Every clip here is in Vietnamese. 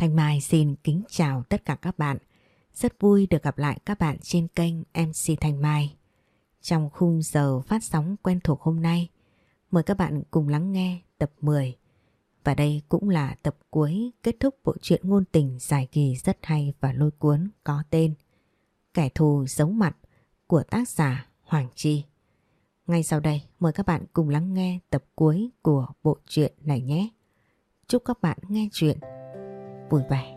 Thanh Mai xin kính chào tất cả các bạn. Rất vui được gặp lại các bạn trên kênh MC Thanh Mai. Trong khung giờ phát sóng quen thuộc hôm nay, mời các bạn cùng lắng nghe tập 10. Và đây cũng là tập cuối kết thúc bộ truyện ngôn tình dài kỳ rất hay và lôi cuốn có tên Kẻ thù giấu mặt của tác giả Hoàng Chi. Ngay sau đây mời các bạn cùng lắng nghe tập cuối của bộ truyện này nhé. Chúc các bạn nghe chuyện vui vẻ.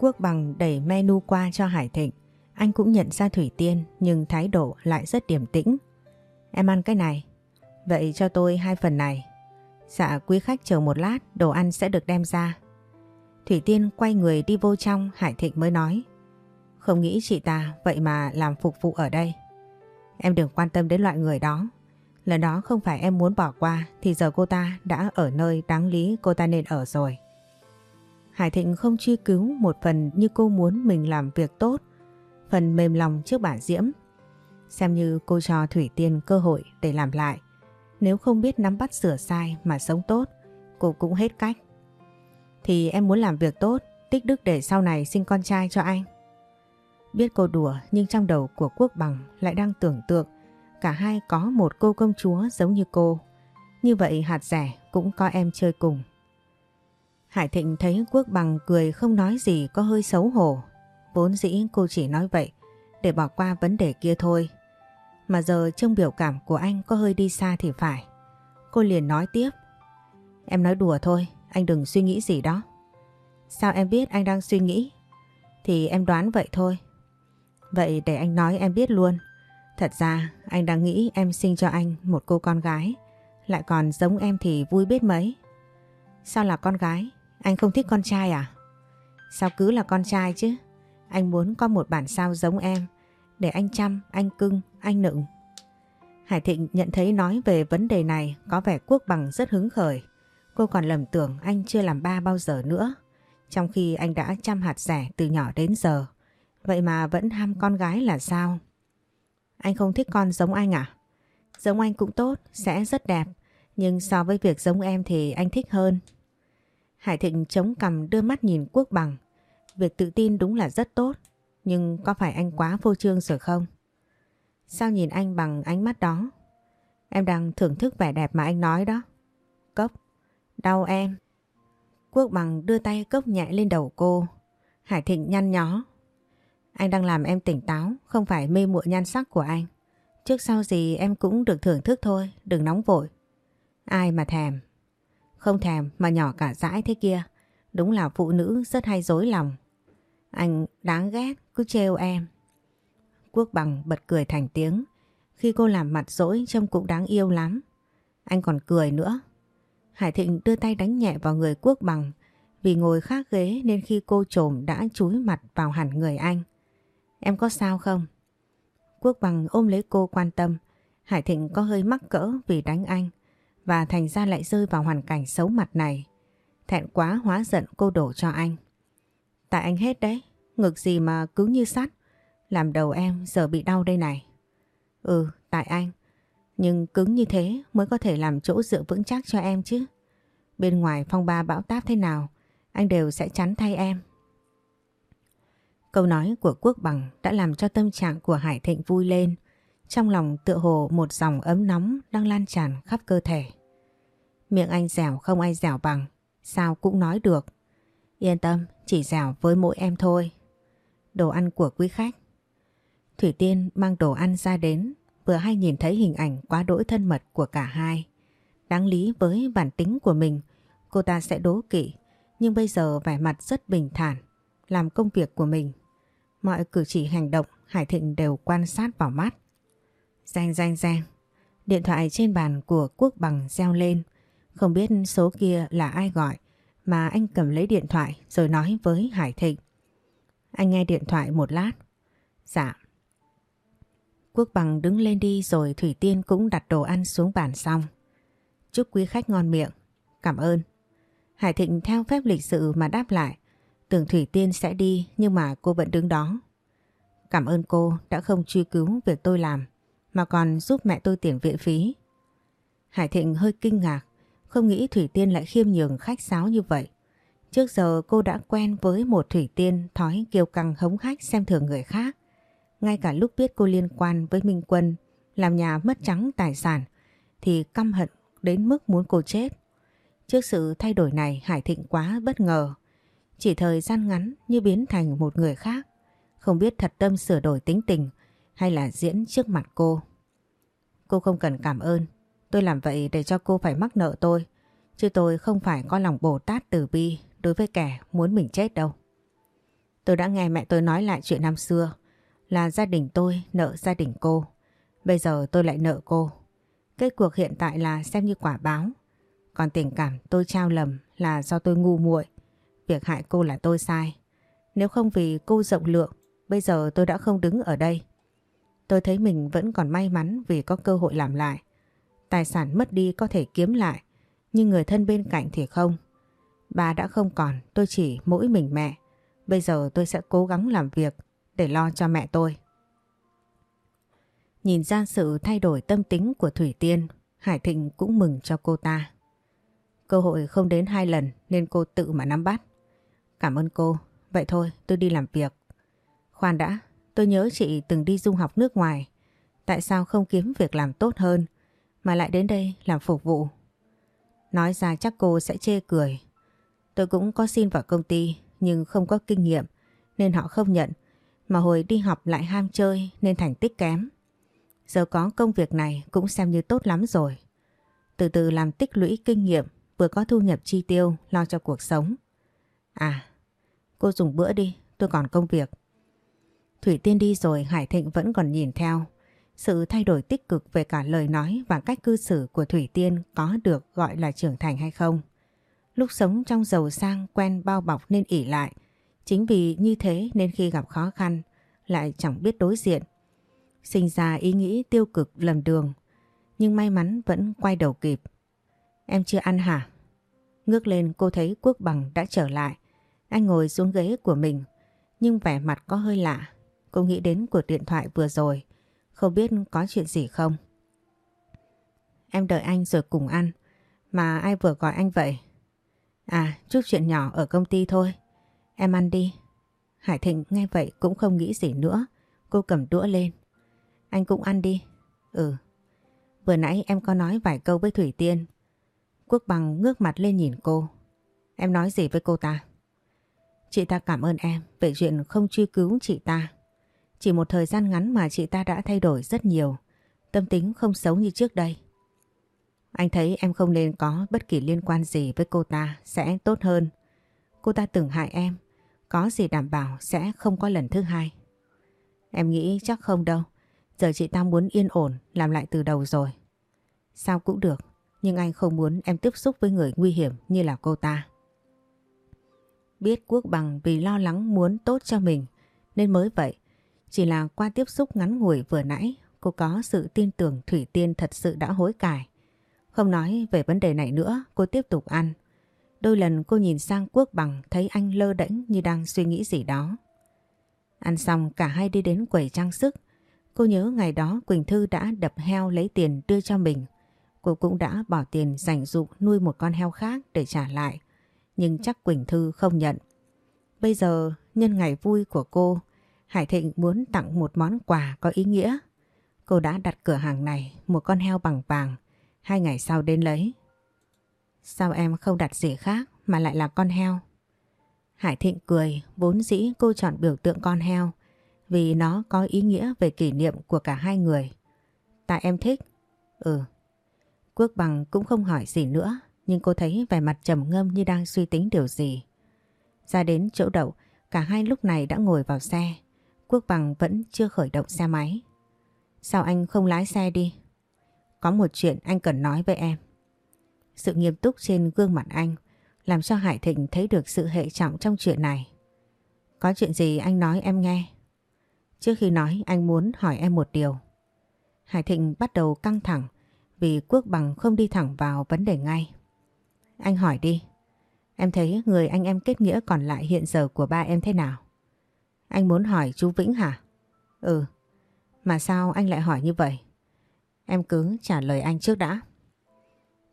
Quốc bằng đẩy menu qua cho Hải Thịnh. Anh cũng nhận ra Thủy Tiên, nhưng thái độ lại rất điềm tĩnh. Em ăn cái này. Vậy cho tôi hai phần này. Dạ quý khách chờ một lát, đồ ăn sẽ được đem ra. Thủy Tiên quay người đi vô trong, Hải Thịnh mới nói. Không nghĩ chị ta vậy mà làm phục vụ ở đây. Em đừng quan tâm đến loại người đó. Lần đó không phải em muốn bỏ qua thì giờ cô ta đã ở nơi đáng lý cô ta nên ở rồi. Hải Thịnh không truy cứu một phần như cô muốn mình làm việc tốt, phần mềm lòng trước bà Diễm. Xem như cô cho Thủy Tiên cơ hội để làm lại. Nếu không biết nắm bắt sửa sai mà sống tốt, cô cũng hết cách. Thì em muốn làm việc tốt, tích đức để sau này sinh con trai cho anh. Biết cô đùa nhưng trong đầu của Quốc Bằng lại đang tưởng tượng cả hai có một cô công chúa giống như cô. Như vậy hạt rẻ cũng có em chơi cùng. Hải Thịnh thấy Quốc Bằng cười không nói gì có hơi xấu hổ. Vốn dĩ cô chỉ nói vậy để bỏ qua vấn đề kia thôi. Mà giờ trong biểu cảm của anh có hơi đi xa thì phải. Cô liền nói tiếp. Em nói đùa thôi, anh đừng suy nghĩ gì đó. Sao em biết anh đang suy nghĩ? Thì em đoán vậy thôi. Vậy để anh nói em biết luôn. Thật ra anh đang nghĩ em sinh cho anh một cô con gái. Lại còn giống em thì vui biết mấy. Sao là con gái? Anh không thích con trai à? Sao cứ là con trai chứ? Anh muốn có một bản sao giống em. Để anh chăm, anh cưng, anh nựng. Hải Thịnh nhận thấy nói về vấn đề này có vẻ quốc bằng rất hứng khởi. Cô còn lầm tưởng anh chưa làm ba bao giờ nữa. Trong khi anh đã chăm hạt rẻ từ nhỏ đến giờ. Vậy mà vẫn ham con gái là sao? Anh không thích con giống anh à? Giống anh cũng tốt, sẽ rất đẹp. Nhưng so với việc giống em thì anh thích hơn. Hải Thịnh chống cằm đưa mắt nhìn Quốc Bằng. Việc tự tin đúng là rất tốt. Nhưng có phải anh quá phô trương rồi không? Sao nhìn anh bằng ánh mắt đó? Em đang thưởng thức vẻ đẹp mà anh nói đó. Cốc, đau em. Quốc Bằng đưa tay cốc nhẹ lên đầu cô. Hải Thịnh nhăn nhó. Anh đang làm em tỉnh táo, không phải mê muội nhan sắc của anh. Trước sau gì em cũng được thưởng thức thôi, đừng nóng vội. Ai mà thèm. Không thèm mà nhỏ cả dãi thế kia. Đúng là phụ nữ rất hay dối lòng. Anh đáng ghét, cứ trêu em. Quốc bằng bật cười thành tiếng. Khi cô làm mặt dỗi trông cũng đáng yêu lắm. Anh còn cười nữa. Hải Thịnh đưa tay đánh nhẹ vào người Quốc bằng. Vì ngồi khác ghế nên khi cô trồm đã chúi mặt vào hẳn người anh. Em có sao không? Quốc bằng ôm lấy cô quan tâm. Hải Thịnh có hơi mắc cỡ vì đánh anh và thành ra lại rơi vào hoàn cảnh xấu mặt này. Thẹn quá hóa giận cô đổ cho anh. Tại anh hết đấy, ngực gì mà cứng như sắt. Làm đầu em giờ bị đau đây này. Ừ, tại anh. Nhưng cứng như thế mới có thể làm chỗ dựa vững chắc cho em chứ. Bên ngoài phong ba bão táp thế nào, anh đều sẽ chắn thay em. Câu nói của Quốc Bằng đã làm cho tâm trạng của Hải Thịnh vui lên. Trong lòng tựa hồ một dòng ấm nóng đang lan tràn khắp cơ thể. Miệng anh dẻo không ai dẻo bằng, sao cũng nói được. Yên tâm, chỉ dẻo với mỗi em thôi. Đồ ăn của quý khách. Thủy Tiên mang đồ ăn ra đến, vừa hay nhìn thấy hình ảnh quá đỗi thân mật của cả hai. Đáng lý với bản tính của mình, cô ta sẽ đố kỵ, nhưng bây giờ vẻ mặt rất bình thản, làm công việc của mình. Mọi cử chỉ hành động, Hải Thịnh đều quan sát vào mắt. Danh danh danh. Điện thoại trên bàn của Quốc Bằng reo lên. Không biết số kia là ai gọi, mà anh cầm lấy điện thoại rồi nói với Hải Thịnh. Anh nghe điện thoại một lát. Dạ. Quốc Bằng đứng lên đi rồi Thủy Tiên cũng đặt đồ ăn xuống bàn xong. Chúc quý khách ngon miệng. Cảm ơn. Hải Thịnh theo phép lịch sự mà đáp lại. Tưởng Thủy Tiên sẽ đi nhưng mà cô vẫn đứng đó. Cảm ơn cô đã không truy cứu việc tôi làm mà còn giúp mẹ tôi tiền viện phí. Hải Thịnh hơi kinh ngạc, không nghĩ Thủy Tiên lại khiêm nhường khách sáo như vậy. Trước giờ cô đã quen với một Thủy Tiên thói kiêu căng hống hách xem thường người khác. Ngay cả lúc biết cô liên quan với Minh Quân làm nhà mất trắng tài sản thì căm hận đến mức muốn cô chết. Trước sự thay đổi này Hải Thịnh quá bất ngờ. Chỉ thời gian ngắn như biến thành một người khác. Không biết thật tâm sửa đổi tính tình hay là diễn trước mặt cô. Cô không cần cảm ơn. Tôi làm vậy để cho cô phải mắc nợ tôi. Chứ tôi không phải có lòng Bồ Tát từ bi đối với kẻ muốn mình chết đâu. Tôi đã nghe mẹ tôi nói lại chuyện năm xưa, là gia đình tôi nợ gia đình cô. Bây giờ tôi lại nợ cô. Kết cuộc hiện tại là xem như quả báo. Còn tình cảm tôi trao lầm là do tôi ngu muội. Việc hại cô là tôi sai. Nếu không vì cô rộng lượng, bây giờ tôi đã không đứng ở đây. Tôi thấy mình vẫn còn may mắn vì có cơ hội làm lại. Tài sản mất đi có thể kiếm lại, nhưng người thân bên cạnh thì không. Bà đã không còn, tôi chỉ mỗi mình mẹ. Bây giờ tôi sẽ cố gắng làm việc để lo cho mẹ tôi. Nhìn ra sự thay đổi tâm tính của Thủy Tiên, Hải Thịnh cũng mừng cho cô ta. Cơ hội không đến hai lần nên cô tự mà nắm bắt. Cảm ơn cô, vậy thôi tôi đi làm việc. Khoan đã, tôi nhớ chị từng đi du học nước ngoài. Tại sao không kiếm việc làm tốt hơn mà lại đến đây làm phục vụ? Nói ra chắc cô sẽ chê cười. Tôi cũng có xin vào công ty nhưng không có kinh nghiệm nên họ không nhận. Mà hồi đi học lại ham chơi nên thành tích kém. Giờ có công việc này cũng xem như tốt lắm rồi. Từ từ làm tích lũy kinh nghiệm vừa có thu nhập chi tiêu lo cho cuộc sống. À, cô dùng bữa đi, tôi còn công việc. Thủy Tiên đi rồi Hải Thịnh vẫn còn nhìn theo. Sự thay đổi tích cực về cả lời nói và cách cư xử của Thủy Tiên có được gọi là trưởng thành hay không. Lúc sống trong giàu sang quen bao bọc nên ỉ lại. Chính vì như thế nên khi gặp khó khăn lại chẳng biết đối diện. Sinh ra ý nghĩ tiêu cực lầm đường. Nhưng may mắn vẫn quay đầu kịp. Em chưa ăn hả? Ngước lên cô thấy Quốc Bằng đã trở lại. Anh ngồi xuống ghế của mình. Nhưng vẻ mặt có hơi lạ. Cô nghĩ đến cuộc điện thoại vừa rồi. Không biết có chuyện gì không? Em đợi anh rồi cùng ăn. Mà ai vừa gọi anh vậy? À, chút chuyện nhỏ ở công ty thôi. Em ăn đi. Hải Thịnh nghe vậy cũng không nghĩ gì nữa. Cô cầm đũa lên. Anh cũng ăn đi. Ừ. Vừa nãy em có nói vài câu với Thủy Tiên. Quốc bằng ngước mặt lên nhìn cô. Em nói gì với cô ta? Chị ta cảm ơn em, về chuyện không truy cứu chị ta. Chỉ một thời gian ngắn mà chị ta đã thay đổi rất nhiều. Tâm tính không xấu như trước đây. Anh thấy em không nên có bất kỳ liên quan gì với cô ta sẽ tốt hơn. Cô ta từng hại em. Có gì đảm bảo sẽ không có lần thứ hai. Em nghĩ chắc không đâu. Giờ chị ta muốn yên ổn, làm lại từ đầu rồi. Sao cũng được. Nhưng anh không muốn em tiếp xúc với người nguy hiểm như là cô ta. Biết Quốc Bằng vì lo lắng muốn tốt cho mình nên mới vậy. Chỉ là qua tiếp xúc ngắn ngủi vừa nãy cô có sự tin tưởng Thủy Tiên thật sự đã hối cải. Không nói về vấn đề này nữa, cô tiếp tục ăn. Đôi lần cô nhìn sang Quốc Bằng thấy anh lơ đễnh như đang suy nghĩ gì đó. Ăn xong cả hai đi đến quầy trang sức. Cô nhớ ngày đó Quỳnh Thư đã đập heo lấy tiền đưa cho mình. Cô cũng đã bỏ tiền dành dụng nuôi một con heo khác để trả lại. Nhưng chắc Quỳnh Thư không nhận. Bây giờ nhân ngày vui của cô, Hải Thịnh muốn tặng một món quà có ý nghĩa. Cô đã đặt cửa hàng này một con heo bằng vàng. Hai ngày sau đến lấy. Sao em không đặt gì khác mà lại là con heo? Hải Thịnh cười, vốn dĩ cô chọn biểu tượng con heo vì nó có ý nghĩa về kỷ niệm của cả hai người. Tại em thích? Ừ. Quốc Bằng cũng không hỏi gì nữa nhưng cô thấy vẻ mặt trầm ngâm như đang suy tính điều gì. Ra đến chỗ đậu, cả hai lúc này đã ngồi vào xe. Quốc Bằng vẫn chưa khởi động xe máy. Sao anh không lái xe đi? Có một chuyện anh cần nói với em. Sự nghiêm túc trên gương mặt anh làm cho Hải Thịnh thấy được sự hệ trọng trong chuyện này. Có chuyện gì anh nói em nghe. Trước khi nói anh muốn hỏi em một điều. Hải Thịnh bắt đầu căng thẳng vì Quốc Bằng không đi thẳng vào vấn đề ngay. Anh hỏi đi. Em thấy người anh em kết nghĩa còn lại hiện giờ của ba em thế nào? Anh muốn hỏi chú Vĩnh hả? Ừ, mà sao anh lại hỏi như vậy? Em cứ trả lời anh trước đã.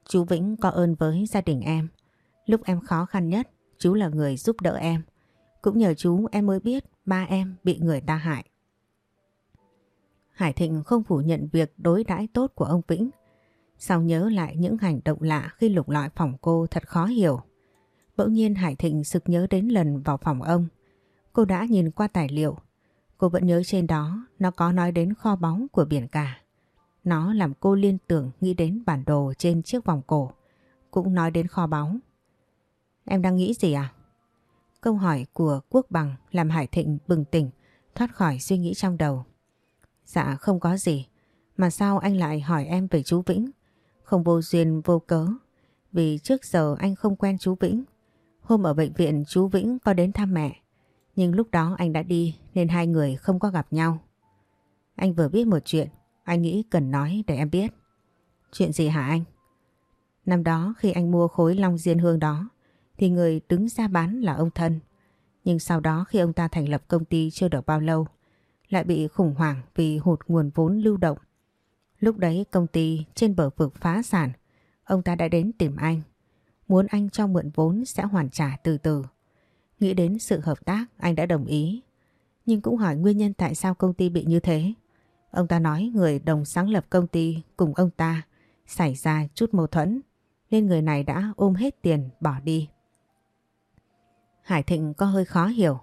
Chú Vĩnh có ơn với gia đình em. Lúc em khó khăn nhất, chú là người giúp đỡ em. Cũng nhờ chú em mới biết ba em bị người ta hại. Hải Thịnh không phủ nhận việc đối đãi tốt của ông Vĩnh. Sau nhớ lại những hành động lạ khi lục lọi phòng cô thật khó hiểu. Bỗng nhiên Hải Thịnh sực nhớ đến lần vào phòng ông. Cô đã nhìn qua tài liệu. Cô vẫn nhớ trên đó nó có nói đến kho báu của biển cả. Nó làm cô liên tưởng nghĩ đến bản đồ trên chiếc vòng cổ. Cũng nói đến kho báu. Em đang nghĩ gì à? Câu hỏi của Quốc Bằng làm Hải Thịnh bừng tỉnh, thoát khỏi suy nghĩ trong đầu. Dạ không có gì, mà sao anh lại hỏi em về chú Vĩnh? Không vô duyên vô cớ, vì trước giờ anh không quen chú Vĩnh. Hôm ở bệnh viện chú Vĩnh có đến thăm mẹ, nhưng lúc đó anh đã đi nên hai người không có gặp nhau. Anh vừa biết một chuyện, anh nghĩ cần nói để em biết. Chuyện gì hả anh? Năm đó khi anh mua khối long diên hương đó, thì người đứng ra bán là ông thân. Nhưng sau đó khi ông ta thành lập công ty chưa được bao lâu, lại bị khủng hoảng vì hụt nguồn vốn lưu động. Lúc đấy công ty trên bờ vực phá sản, ông ta đã đến tìm anh. Muốn anh cho mượn vốn sẽ hoàn trả từ từ. Nghĩ đến sự hợp tác anh đã đồng ý. Nhưng cũng hỏi nguyên nhân tại sao công ty bị như thế. Ông ta nói người đồng sáng lập công ty cùng ông ta xảy ra chút mâu thuẫn nên người này đã ôm hết tiền bỏ đi. Hải Thịnh có hơi khó hiểu.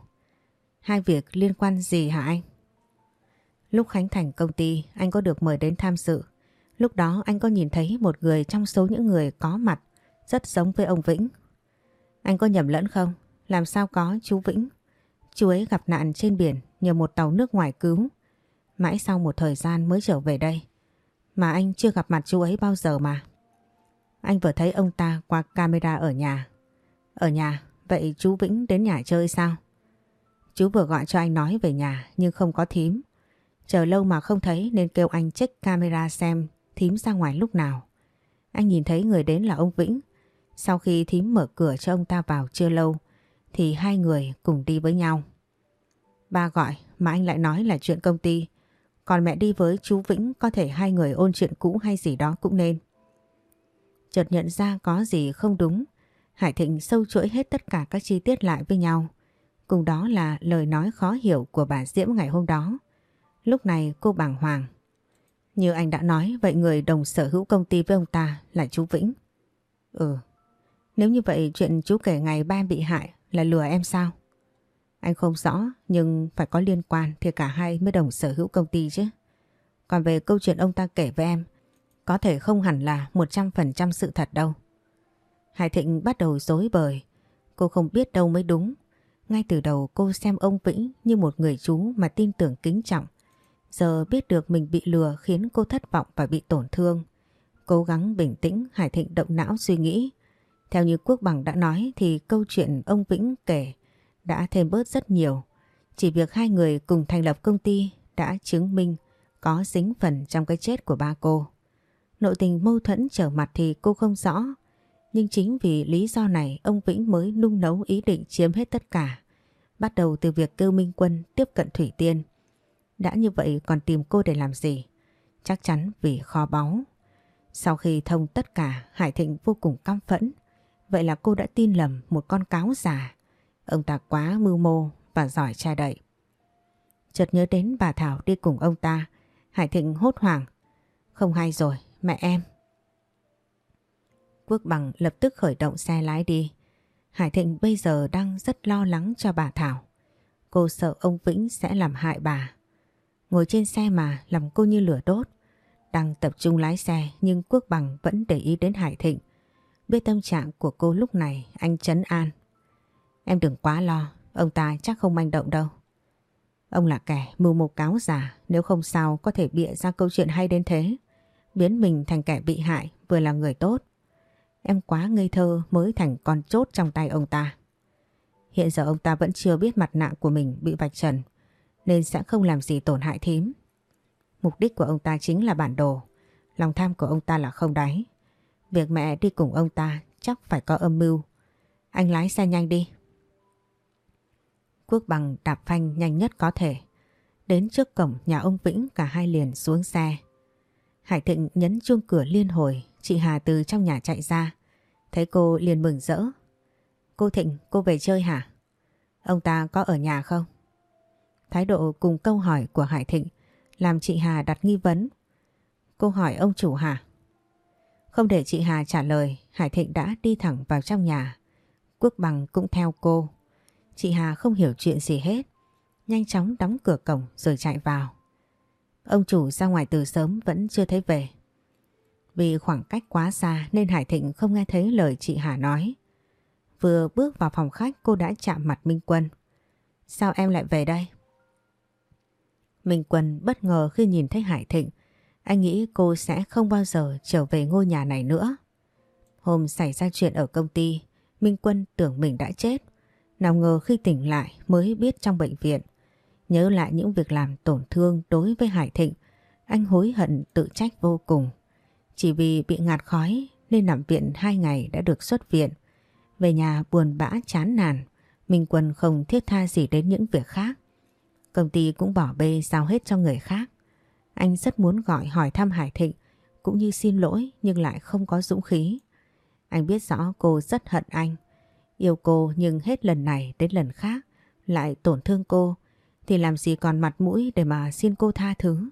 Hai việc liên quan gì hả anh? Lúc Khánh Thành công ty anh có được mời đến tham dự. Lúc đó anh có nhìn thấy một người trong số những người có mặt rất giống với ông Vĩnh. Anh có nhầm lẫn không? Làm sao có chú Vĩnh? Chú ấy gặp nạn trên biển nhờ một tàu nước ngoài cứu. Mãi sau một thời gian mới trở về đây. Mà anh chưa gặp mặt chú ấy bao giờ mà. Anh vừa thấy ông ta qua camera ở nhà. Ở nhà, vậy chú Vĩnh đến nhà chơi sao? Chú vừa gọi cho anh nói về nhà nhưng không có thím. Chờ lâu mà không thấy nên kêu anh check camera xem thím ra ngoài lúc nào. Anh nhìn thấy người đến là ông Vĩnh. Sau khi thím mở cửa cho ông ta vào chưa lâu, thì hai người cùng đi với nhau. Ba gọi, mà anh lại nói là chuyện công ty. Còn mẹ đi với chú Vĩnh, có thể hai người ôn chuyện cũ hay gì đó cũng nên. Chợt nhận ra có gì không đúng. Hải Thịnh sâu chuỗi hết tất cả các chi tiết lại với nhau. Cùng đó là lời nói khó hiểu của bà Diễm ngày hôm đó. Lúc này cô bàng hoàng. Như anh đã nói vậy người đồng sở hữu công ty với ông ta là chú Vĩnh. Ừ, nếu như vậy chuyện chú kể ngày ba bị hại là lừa em sao? Anh không rõ nhưng phải có liên quan thì cả hai mới đồng sở hữu công ty chứ. Còn về câu chuyện ông ta kể với em có thể không hẳn là 100% sự thật đâu. Hải Thịnh bắt đầu dối bời. Cô không biết đâu mới đúng. Ngay từ đầu cô xem ông Vĩnh như một người chú mà tin tưởng kính trọng. Giờ biết được mình bị lừa khiến cô thất vọng và bị tổn thương. Cố gắng bình tĩnh, Hải Thịnh động não suy nghĩ. Theo như Quốc Bằng đã nói thì câu chuyện ông Vĩnh kể đã thêm bớt rất nhiều. Chỉ việc hai người cùng thành lập công ty đã chứng minh có dính phần trong cái chết của ba cô. Nội tình mâu thuẫn trở mặt thì cô không rõ. Nhưng chính vì lý do này ông Vĩnh mới nung nấu ý định chiếm hết tất cả. Bắt đầu từ việc kêu Minh Quân tiếp cận Thủy Tiên. Đã như vậy còn tìm cô để làm gì? Chắc chắn vì kho báu. Sau khi thông tất cả, Hải Thịnh vô cùng căm phẫn. Vậy là cô đã tin lầm một con cáo già. Ông ta quá mưu mô và giỏi tra đậy. Chợt nhớ đến bà Thảo đi cùng ông ta. Hải Thịnh hốt hoảng. Không hay rồi, mẹ em. Quốc Bằng lập tức khởi động xe lái đi. Hải Thịnh bây giờ đang rất lo lắng cho bà Thảo. Cô sợ ông Vĩnh sẽ làm hại bà. Ngồi trên xe mà làm cô như lửa đốt. Đang tập trung lái xe nhưng Quốc Bằng vẫn để ý đến Hải Thịnh. Biết tâm trạng của cô lúc này anh chấn an. Em đừng quá lo, ông ta chắc không manh động đâu. Ông là kẻ mưu mô cáo giả, nếu không sao có thể bịa ra câu chuyện hay đến thế. Biến mình thành kẻ bị hại, vừa là người tốt. Em quá ngây thơ mới thành con chốt trong tay ông ta. Hiện giờ ông ta vẫn chưa biết mặt nạ của mình bị vạch trần nên sẽ không làm gì tổn hại thím. Mục đích của ông ta chính là bản đồ. Lòng tham của ông ta là không đáy. Việc mẹ đi cùng ông ta chắc phải có âm mưu. Anh lái xe nhanh đi. Quốc bằng đạp phanh nhanh nhất có thể. Đến trước cổng nhà ông Vĩnh cả hai liền xuống xe. Hải Thịnh nhấn chuông cửa liên hồi, chị Hà từ trong nhà chạy ra. Thấy cô liền mừng rỡ. Cô Thịnh, cô về chơi hả? Ông ta có ở nhà không? Thái độ cùng câu hỏi của Hải Thịnh làm chị Hà đặt nghi vấn. Cô hỏi ông chủ hả? Không để chị Hà trả lời, Hải Thịnh đã đi thẳng vào trong nhà. Quốc Bằng cũng theo cô. Chị Hà không hiểu chuyện gì hết. Nhanh chóng đóng cửa cổng rồi chạy vào. Ông chủ ra ngoài từ sớm vẫn chưa thấy về. Vì khoảng cách quá xa nên Hải Thịnh không nghe thấy lời chị Hà nói. Vừa bước vào phòng khách cô đã chạm mặt Minh Quân. Sao em lại về đây? Minh Quân bất ngờ khi nhìn thấy Hải Thịnh. Anh nghĩ cô sẽ không bao giờ trở về ngôi nhà này nữa. Hôm xảy ra chuyện ở công ty, Minh Quân tưởng mình đã chết. Nào ngờ khi tỉnh lại mới biết trong bệnh viện. Nhớ lại những việc làm tổn thương đối với Hải Thịnh, anh hối hận tự trách vô cùng. Chỉ vì bị ngạt khói nên nằm viện hai ngày đã được xuất viện. Về nhà buồn bã chán nản, Minh Quân không thiết tha gì đến những việc khác. Công ty cũng bỏ bê giao hết cho người khác. Anh rất muốn gọi hỏi thăm Hải Thịnh cũng như xin lỗi nhưng lại không có dũng khí. Anh biết rõ cô rất hận anh. Yêu cô nhưng hết lần này đến lần khác lại tổn thương cô thì làm gì còn mặt mũi để mà xin cô tha thứ.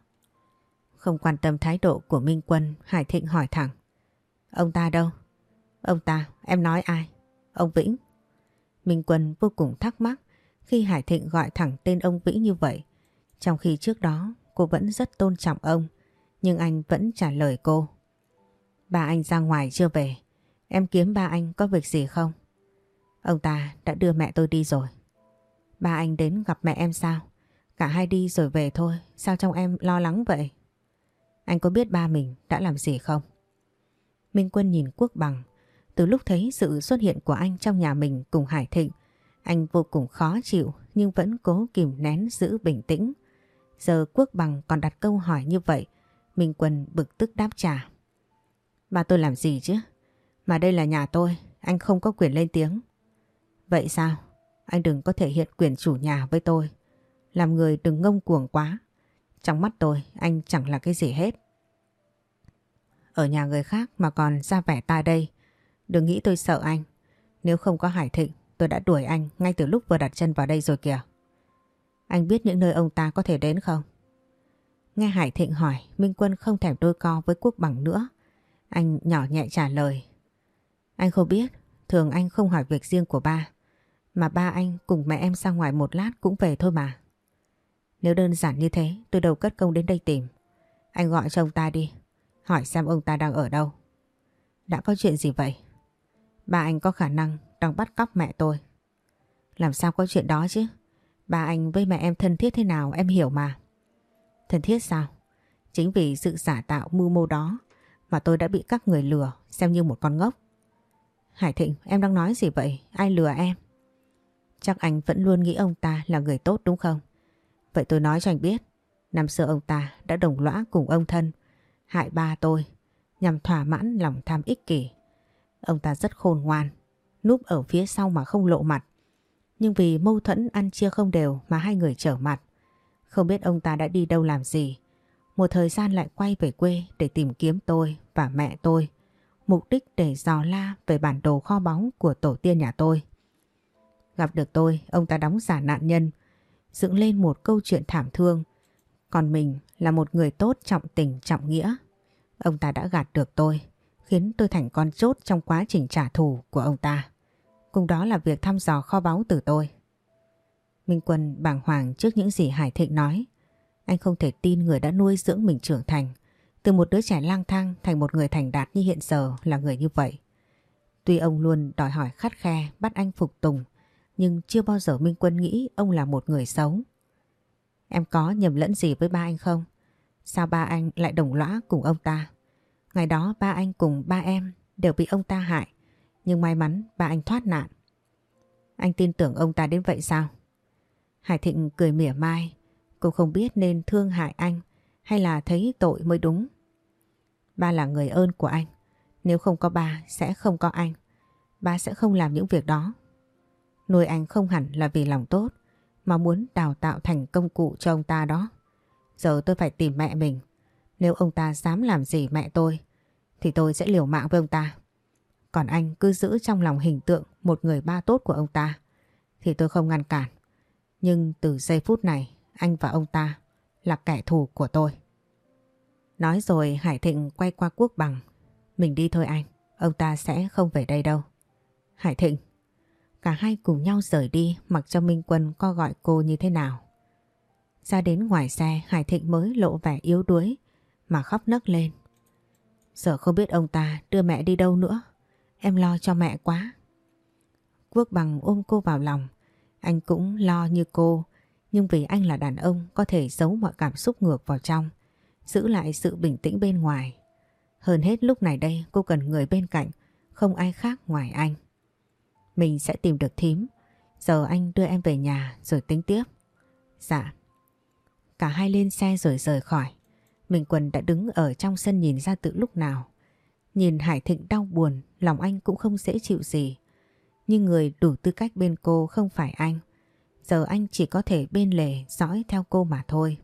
Không quan tâm thái độ của Minh Quân, Hải Thịnh hỏi thẳng. Ông ta đâu? Ông ta, em nói ai? Ông Vĩnh. Minh Quân vô cùng thắc mắc khi Hải Thịnh gọi thẳng tên ông vĩ như vậy. Trong khi trước đó cô vẫn rất tôn trọng ông, nhưng anh vẫn trả lời cô. Ba anh ra ngoài chưa về, em kiếm ba anh có việc gì không? Ông ta đã đưa mẹ tôi đi rồi. Ba anh đến gặp mẹ em sao? Cả hai đi rồi về thôi, sao trong em lo lắng vậy? Anh có biết ba mình đã làm gì không? Minh Quân nhìn Quốc Bằng, từ lúc thấy sự xuất hiện của anh trong nhà mình cùng Hải Thịnh, anh vô cùng khó chịu nhưng vẫn cố kìm nén giữ bình tĩnh. Giờ Quốc Bằng còn đặt câu hỏi như vậy, Minh Quân bực tức đáp trả. Ba tôi làm gì chứ? Mà đây là nhà tôi, anh không có quyền lên tiếng. Vậy sao? Anh đừng có thể hiện quyền chủ nhà với tôi. Làm người đừng ngông cuồng quá. Trong mắt tôi, anh chẳng là cái gì hết. Ở nhà người khác mà còn ra vẻ ta đây. Đừng nghĩ tôi sợ anh. Nếu không có Hải Thịnh, tôi đã đuổi anh ngay từ lúc vừa đặt chân vào đây rồi kìa. Anh biết những nơi ông ta có thể đến không? Nghe Hải Thịnh hỏi, Minh Quân không thèm đôi co với Quốc Bằng nữa. Anh nhỏ nhẹ trả lời. Anh không biết, thường anh không hỏi việc riêng của ba. Mà ba anh cùng mẹ em sang ngoài một lát cũng về thôi mà. Nếu đơn giản như thế, tôi đâu cất công đến đây tìm. Anh gọi cho ông ta đi, hỏi xem ông ta đang ở đâu. Đã có chuyện gì vậy? Ba anh có khả năng đang bắt cóc mẹ tôi. Làm sao có chuyện đó chứ? Ba anh với mẹ em thân thiết thế nào em hiểu mà. Thân thiết sao? Chính vì sự giả tạo mưu mô đó mà tôi đã bị các người lừa xem như một con ngốc. Hải Thịnh, em đang nói gì vậy? Ai lừa em? Chắc anh vẫn luôn nghĩ ông ta là người tốt đúng không? Vậy tôi nói cho anh biết, năm xưa ông ta đã đồng lõa cùng ông thân, hại ba tôi, nhằm thỏa mãn lòng tham ích kỷ. Ông ta rất khôn ngoan, núp ở phía sau mà không lộ mặt. Nhưng vì mâu thuẫn ăn chia không đều mà hai người trở mặt. Không biết ông ta đã đi đâu làm gì. Một thời gian lại quay về quê để tìm kiếm tôi và mẹ tôi. Mục đích để dò la về bản đồ kho báu của tổ tiên nhà tôi. Gặp được tôi, ông ta đóng giả nạn nhân, dựng lên một câu chuyện thảm thương. Còn mình là một người tốt trọng tình trọng nghĩa. Ông ta đã gạt được tôi, khiến tôi thành con chốt trong quá trình trả thù của ông ta. Cùng đó là việc thăm dò kho báu từ tôi. Minh Quân bàng hoàng trước những gì Hải Thịnh nói. Anh không thể tin người đã nuôi dưỡng mình trưởng thành. Từ một đứa trẻ lang thang thành một người thành đạt như hiện giờ là người như vậy. Tuy ông luôn đòi hỏi khắt khe bắt anh phục tùng nhưng chưa bao giờ Minh Quân nghĩ ông là một người xấu. Em có nhầm lẫn gì với ba anh không? Sao ba anh lại đồng lõa cùng ông ta? Ngày đó ba anh cùng ba em đều bị ông ta hại, nhưng may mắn ba anh thoát nạn. Anh tin tưởng ông ta đến vậy sao? Hải Thịnh cười mỉa mai, cô không biết nên thương hại anh hay là thấy tội mới đúng. Ba là người ơn của anh, nếu không có ba sẽ không có anh. Ba sẽ không làm những việc đó. Nuôi anh không hẳn là vì lòng tốt, mà muốn đào tạo thành công cụ cho ông ta đó. Giờ tôi phải tìm mẹ mình. Nếu ông ta dám làm gì mẹ tôi thì tôi sẽ liều mạng với ông ta. Còn anh cứ giữ trong lòng hình tượng một người ba tốt của ông ta thì tôi không ngăn cản. Nhưng từ giây phút này anh và ông ta là kẻ thù của tôi. Nói rồi Hải Thịnh quay qua Quốc Bằng. Mình đi thôi anh, ông ta sẽ không về đây đâu. Hải Thịnh. Cả hai cùng nhau rời đi mặc cho Minh Quân co gọi cô như thế nào. Ra đến ngoài xe Hải Thịnh mới lộ vẻ yếu đuối mà khóc nấc lên. Giờ không biết ông ta đưa mẹ đi đâu nữa. Em lo cho mẹ quá. Quốc bằng ôm cô vào lòng. Anh cũng lo như cô. Nhưng vì anh là đàn ông có thể giấu mọi cảm xúc ngược vào trong. Giữ lại sự bình tĩnh bên ngoài. Hơn hết lúc này đây, cô cần người bên cạnh. Không ai khác ngoài anh. Mình sẽ tìm được thím. Giờ anh đưa em về nhà rồi tính tiếp. Dạ. Cả hai lên xe rồi rời khỏi. Mình Quần đã đứng ở trong sân nhìn ra từ lúc nào. Nhìn Hải Thịnh đau buồn, lòng anh cũng không dễ chịu gì. Nhưng người đủ tư cách bên cô không phải anh. Giờ anh chỉ có thể bên lề dõi theo cô mà thôi.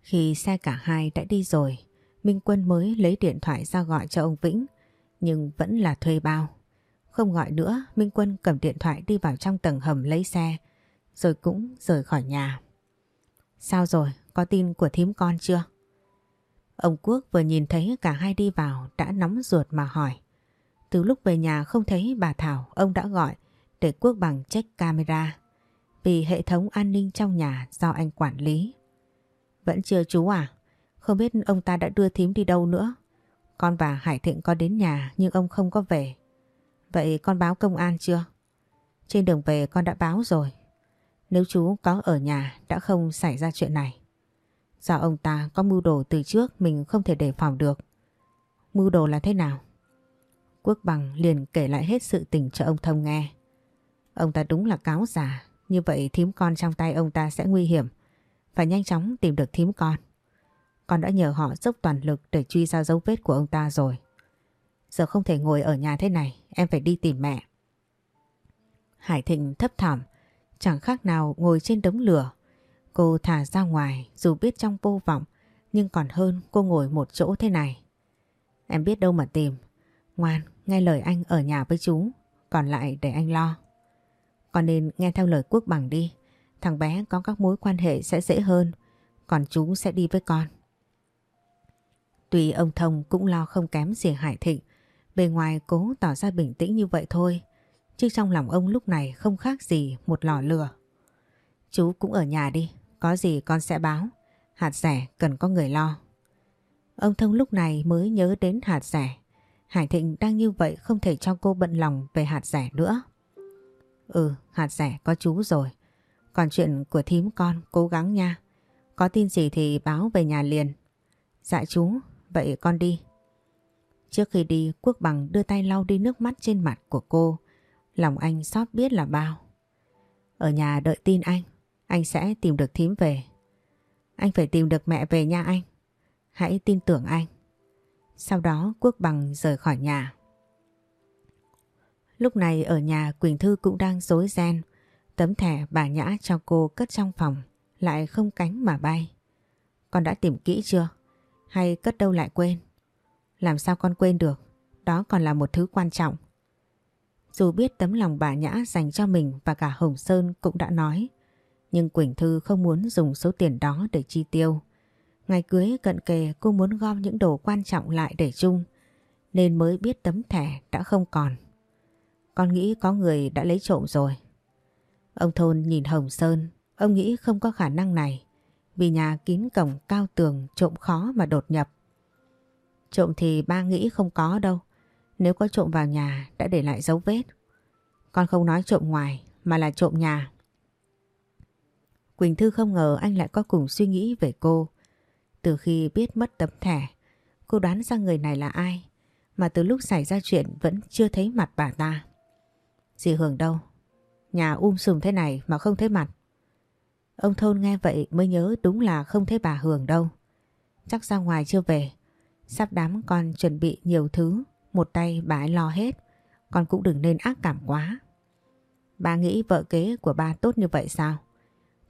Khi xe cả hai đã đi rồi, Minh Quân mới lấy điện thoại ra gọi cho ông Vĩnh, nhưng vẫn là thuê bao. Không gọi nữa, Minh Quân cầm điện thoại đi vào trong tầng hầm lấy xe, rồi cũng rời khỏi nhà. Sao rồi, có tin của thím con chưa? Ông Quốc vừa nhìn thấy cả hai đi vào đã nóng ruột mà hỏi. Từ lúc về nhà không thấy bà Thảo, ông đã gọi để Quốc bằng check camera. Vì hệ thống an ninh trong nhà do anh quản lý. Vẫn chưa chú à? Không biết ông ta đã đưa thím đi đâu nữa. Con và Hải Thịnh có đến nhà nhưng ông không có về. Vậy con báo công an chưa? Trên đường về con đã báo rồi. Nếu chú có ở nhà đã không xảy ra chuyện này. Do ông ta có mưu đồ từ trước mình không thể đề phòng được. Mưu đồ là thế nào? Quốc bằng liền kể lại hết sự tình cho ông Thông nghe. Ông ta đúng là cáo giả, như vậy thím con trong tay ông ta sẽ nguy hiểm. Phải nhanh chóng tìm được thím con. Con đã nhờ họ dốc toàn lực để truy ra dấu vết của ông ta rồi. Giờ không thể ngồi ở nhà thế này, em phải đi tìm mẹ. Hải Thịnh thấp thỏm, chẳng khác nào ngồi trên đống lửa. Cô thả ra ngoài dù biết trong vô vọng, nhưng còn hơn cô ngồi một chỗ thế này. Em biết đâu mà tìm. Ngoan, nghe lời anh ở nhà với chú, còn lại để anh lo. Còn nên nghe theo lời quốc bằng đi. Thằng bé có các mối quan hệ sẽ dễ hơn, còn chú sẽ đi với con. Tuy ông Thông cũng lo không kém gì Hải Thịnh, bề ngoài cố tỏ ra bình tĩnh như vậy thôi, chứ trong lòng ông lúc này không khác gì một lò lửa. Chú cũng ở nhà đi, có gì con sẽ báo, hạt rẻ cần có người lo. Ông Thông lúc này mới nhớ đến hạt rẻ. Hải Thịnh đang như vậy không thể cho cô bận lòng về hạt rẻ nữa. Ừ, hạt rẻ có chú rồi. Còn chuyện của thím con cố gắng nha. Có tin gì thì báo về nhà liền. Dạ chú, vậy con đi. Trước khi đi, Quốc Bằng đưa tay lau đi nước mắt trên mặt của cô. Lòng anh xót biết là bao. Ở nhà đợi tin anh, anh sẽ tìm được thím về. Anh phải tìm được mẹ về nha anh. Hãy tin tưởng anh. Sau đó, Quốc Bằng rời khỏi nhà. Lúc này ở nhà, Quỳnh Thư cũng đang dối ren. Tấm thẻ bà Nhã cho cô cất trong phòng, lại không cánh mà bay. Con đã tìm kỹ chưa? Hay cất đâu lại quên? Làm sao con quên được? Đó còn là một thứ quan trọng. Dù biết tấm lòng bà Nhã dành cho mình và cả Hồng Sơn cũng đã nói. Nhưng Quỳnh Thư không muốn dùng số tiền đó để chi tiêu. Ngày cưới cận kề cô muốn gom những đồ quan trọng lại để chung. Nên mới biết tấm thẻ đã không còn. Con nghĩ có người đã lấy trộm rồi. Ông Thôn nhìn Hồng Sơn, ông nghĩ không có khả năng này. Vì nhà kín cổng cao tường trộm khó mà đột nhập. Trộm thì ba nghĩ không có đâu. Nếu có trộm vào nhà đã để lại dấu vết. Con không nói trộm ngoài mà là trộm nhà. Quỳnh Thư không ngờ anh lại có cùng suy nghĩ về cô. Từ khi biết mất tấm thẻ, cô đoán ra người này là ai. Mà từ lúc xảy ra chuyện vẫn chưa thấy mặt bà ta. Dì Hường đâu? Nhà um sùm thế này mà không thấy mặt. Ông Thôn nghe vậy mới nhớ đúng là không thấy bà Hường đâu. Chắc ra ngoài chưa về. Sắp đám con chuẩn bị nhiều thứ, một tay bà ấy lo hết. Con cũng đừng nên ác cảm quá. Bà nghĩ vợ kế của ba tốt như vậy sao?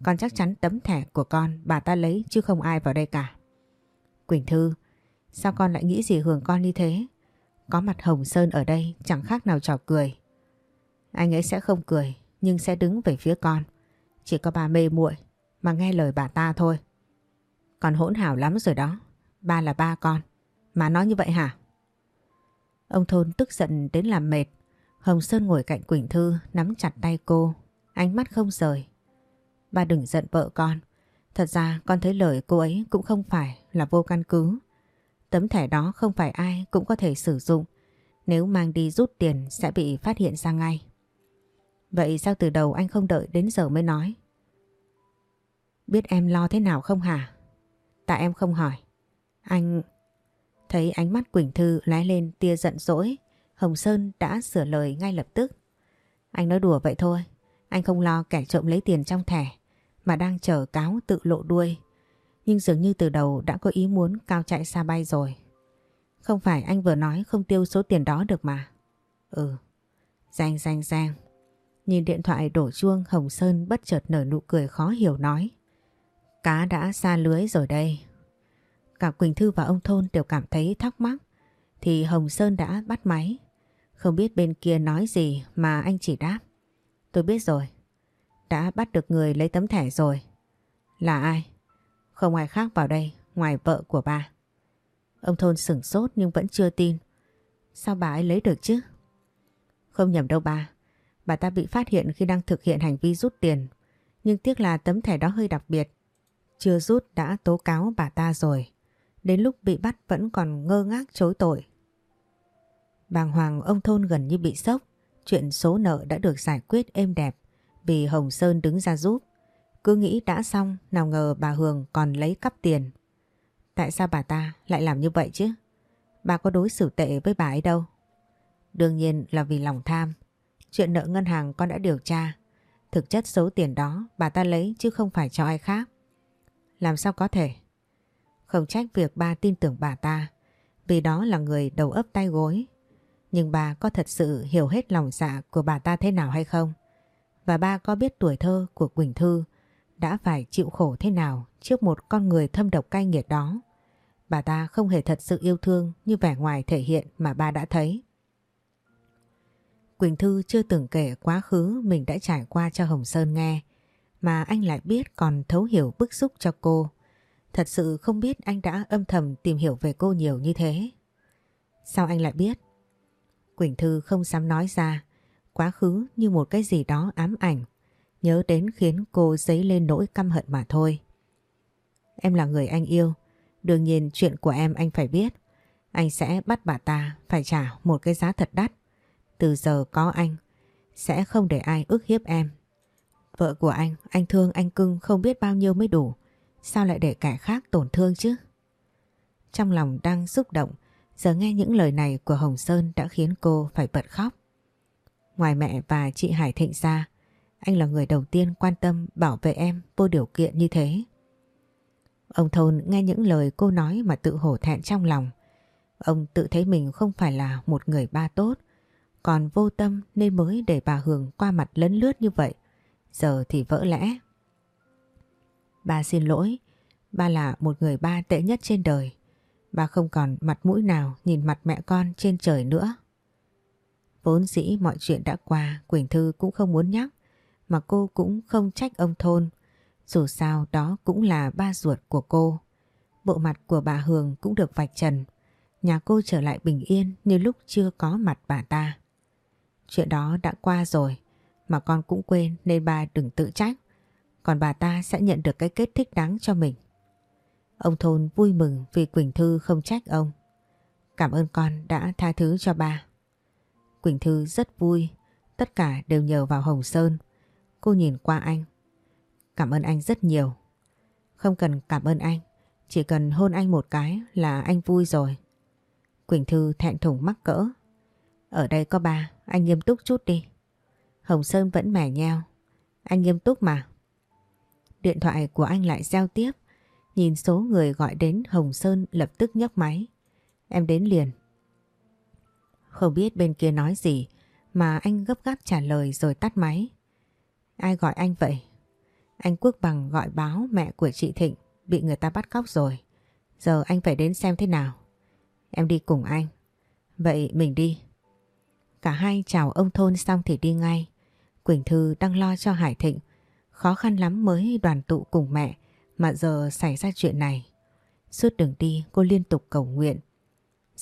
Con chắc chắn tấm thẻ của con bà ta lấy chứ không ai vào đây cả. Quỳnh Thư, sao con lại nghĩ gì hưởng con như thế? Có mặt Hồng Sơn ở đây chẳng khác nào trò cười. Anh ấy sẽ không cười nhưng sẽ đứng về phía con. Chỉ có bà mê muội mà nghe lời bà ta thôi. Còn hỗn hảo lắm rồi đó. Ba là ba con. Mà nói như vậy hả? Ông Thôn tức giận đến làm mệt. Hồng Sơn ngồi cạnh Quỳnh Thư nắm chặt tay cô. Ánh mắt không rời. Ba đừng giận vợ con. Thật ra con thấy lời cô ấy cũng không phải là vô căn cứ. Tấm thẻ đó không phải ai cũng có thể sử dụng. Nếu mang đi rút tiền sẽ bị phát hiện ra ngay. Vậy sao từ đầu anh không đợi đến giờ mới nói? Biết em lo thế nào không hả? Tại em không hỏi. Anh... Thấy ánh mắt Quỳnh Thư lé lên tia giận dỗi, Hồng Sơn đã sửa lời ngay lập tức. Anh nói đùa vậy thôi, anh không lo kẻ trộm lấy tiền trong thẻ, mà đang chờ cáo tự lộ đuôi. Nhưng dường như từ đầu đã có ý muốn cao chạy xa bay rồi. Không phải anh vừa nói không tiêu số tiền đó được mà. Ừ, giang giang giang. Nhìn điện thoại đổ chuông Hồng Sơn bất chợt nở nụ cười khó hiểu nói. Cá đã xa lưới rồi đây. Cả Quỳnh Thư và ông Thôn đều cảm thấy thắc mắc. Thì Hồng Sơn đã bắt máy. Không biết bên kia nói gì mà anh chỉ đáp. Tôi biết rồi. Đã bắt được người lấy tấm thẻ rồi. Là ai? Không ai khác vào đây, ngoài vợ của bà. Ông Thôn sửng sốt nhưng vẫn chưa tin. Sao bà ấy lấy được chứ? Không nhầm đâu bà. Bà ta bị phát hiện khi đang thực hiện hành vi rút tiền. Nhưng tiếc là tấm thẻ đó hơi đặc biệt. Chưa rút đã tố cáo bà ta rồi. Đến lúc bị bắt vẫn còn ngơ ngác chối tội. Bàng hoàng ông thôn gần như bị sốc. Chuyện số nợ đã được giải quyết êm đẹp vì Hồng Sơn đứng ra giúp. Cứ nghĩ đã xong, nào ngờ bà Hường còn lấy cắp tiền. Tại sao bà ta lại làm như vậy chứ? Bà có đối xử tệ với bà ấy đâu. Đương nhiên là vì lòng tham. Chuyện nợ ngân hàng con đã điều tra. Thực chất số tiền đó bà ta lấy chứ không phải cho ai khác. Làm sao có thể? Không trách việc ba tin tưởng bà ta. Vì đó là người đầu ấp tay gối. Nhưng bà có thật sự hiểu hết lòng dạ của bà ta thế nào hay không? Và ba có biết tuổi thơ của Quỳnh Thư đã phải chịu khổ thế nào trước một con người thâm độc cay nghiệt đó? Bà ta không hề thật sự yêu thương như vẻ ngoài thể hiện mà ba đã thấy. Quỳnh Thư chưa từng kể quá khứ mình đã trải qua cho Hồng Sơn nghe, mà anh lại biết còn thấu hiểu bức xúc cho cô. Thật sự không biết anh đã âm thầm tìm hiểu về cô nhiều như thế. Sao anh lại biết? Quỳnh Thư không dám nói ra, quá khứ như một cái gì đó ám ảnh, nhớ đến khiến cô dấy lên nỗi căm hận mà thôi. Em là người anh yêu, đương nhiên chuyện của em anh phải biết. Anh sẽ bắt bà ta phải trả một cái giá thật đắt. Từ giờ có anh, sẽ không để ai ức hiếp em. Vợ của anh, anh thương anh cưng không biết bao nhiêu mới đủ. Sao lại để kẻ khác tổn thương chứ? Trong lòng đang xúc động, giờ nghe những lời này của Hồng Sơn đã khiến cô phải bật khóc. Ngoài mẹ và chị Hải Thịnh ra, anh là người đầu tiên quan tâm bảo vệ em vô điều kiện như thế. Ông Thôn nghe những lời cô nói mà tự hổ thẹn trong lòng. Ông tự thấy mình không phải là một người ba tốt, còn vô tâm nên mới để bà Hường qua mặt lấn lướt như vậy. Giờ thì vỡ lẽ. Ba xin lỗi, ba là một người ba tệ nhất trên đời. Ba không còn mặt mũi nào nhìn mặt mẹ con trên trời nữa. Vốn dĩ mọi chuyện đã qua, Quỳnh Thư cũng không muốn nhắc, mà cô cũng không trách ông Thôn. Dù sao đó cũng là ba ruột của cô. Bộ mặt của bà Hường cũng được vạch trần. Nhà cô trở lại bình yên như lúc chưa có mặt bà ta. Chuyện đó đã qua rồi, mà con cũng quên nên bà đừng tự trách. Còn bà ta sẽ nhận được cái kết thích đáng cho mình. Ông Thôn vui mừng vì Quỳnh Thư không trách ông. Cảm ơn con đã tha thứ cho bà. Quỳnh Thư rất vui, tất cả đều nhờ vào Hồng Sơn. Cô nhìn qua anh. Cảm ơn anh rất nhiều. Không cần cảm ơn anh, chỉ cần hôn anh một cái là anh vui rồi. Quỳnh Thư thẹn thùng mắc cỡ. Ở đây có ba, anh nghiêm túc chút đi. Hồng Sơn vẫn mẻ nheo. Anh nghiêm túc mà. Điện thoại của anh lại giao tiếp. Nhìn số người gọi đến Hồng Sơn lập tức nhấc máy. Em đến liền. Không biết bên kia nói gì, mà anh gấp gáp trả lời rồi tắt máy. Ai gọi anh vậy? Anh Quốc Bằng gọi báo mẹ của chị Thịnh, bị người ta bắt cóc rồi. Giờ anh phải đến xem thế nào. Em đi cùng anh. Vậy mình đi. Cả hai chào ông thôn xong thì đi ngay. Quỳnh Thư đang lo cho Hải Thịnh. Khó khăn lắm mới đoàn tụ cùng mẹ, mà giờ xảy ra chuyện này. Suốt đường đi, cô liên tục cầu nguyện.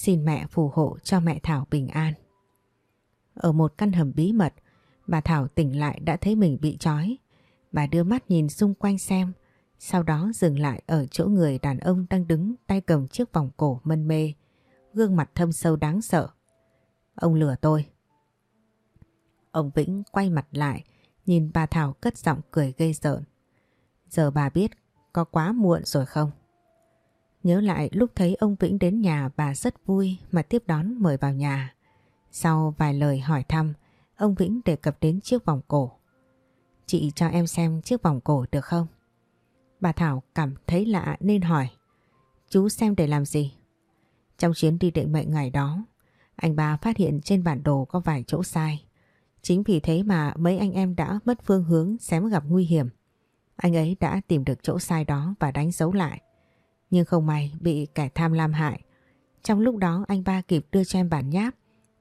Xin mẹ phù hộ cho mẹ Thảo bình an. Ở một căn hầm bí mật, bà Thảo tỉnh lại đã thấy mình bị trói. Bà đưa mắt nhìn xung quanh xem, sau đó dừng lại ở chỗ người đàn ông đang đứng tay cầm chiếc vòng cổ mân mê, gương mặt thâm sâu đáng sợ. Ông lừa tôi. Ông Vĩnh quay mặt lại, nhìn bà Thảo cất giọng cười gây rợn. Giờ bà biết có quá muộn rồi không? Nhớ lại lúc thấy ông Vĩnh đến nhà bà rất vui mà tiếp đón mời vào nhà. Sau vài lời hỏi thăm, ông Vĩnh đề cập đến chiếc vòng cổ. Chị cho em xem chiếc vòng cổ được không? Bà Thảo cảm thấy lạ nên hỏi. Chú xem để làm gì? Trong chuyến đi định mệnh ngày đó, anh ba phát hiện trên bản đồ có vài chỗ sai. Chính vì thế mà mấy anh em đã mất phương hướng xém gặp nguy hiểm. Anh ấy đã tìm được chỗ sai đó và đánh dấu lại. Nhưng không may bị kẻ tham lam hại. Trong lúc đó, anh ba kịp đưa cho em bản nháp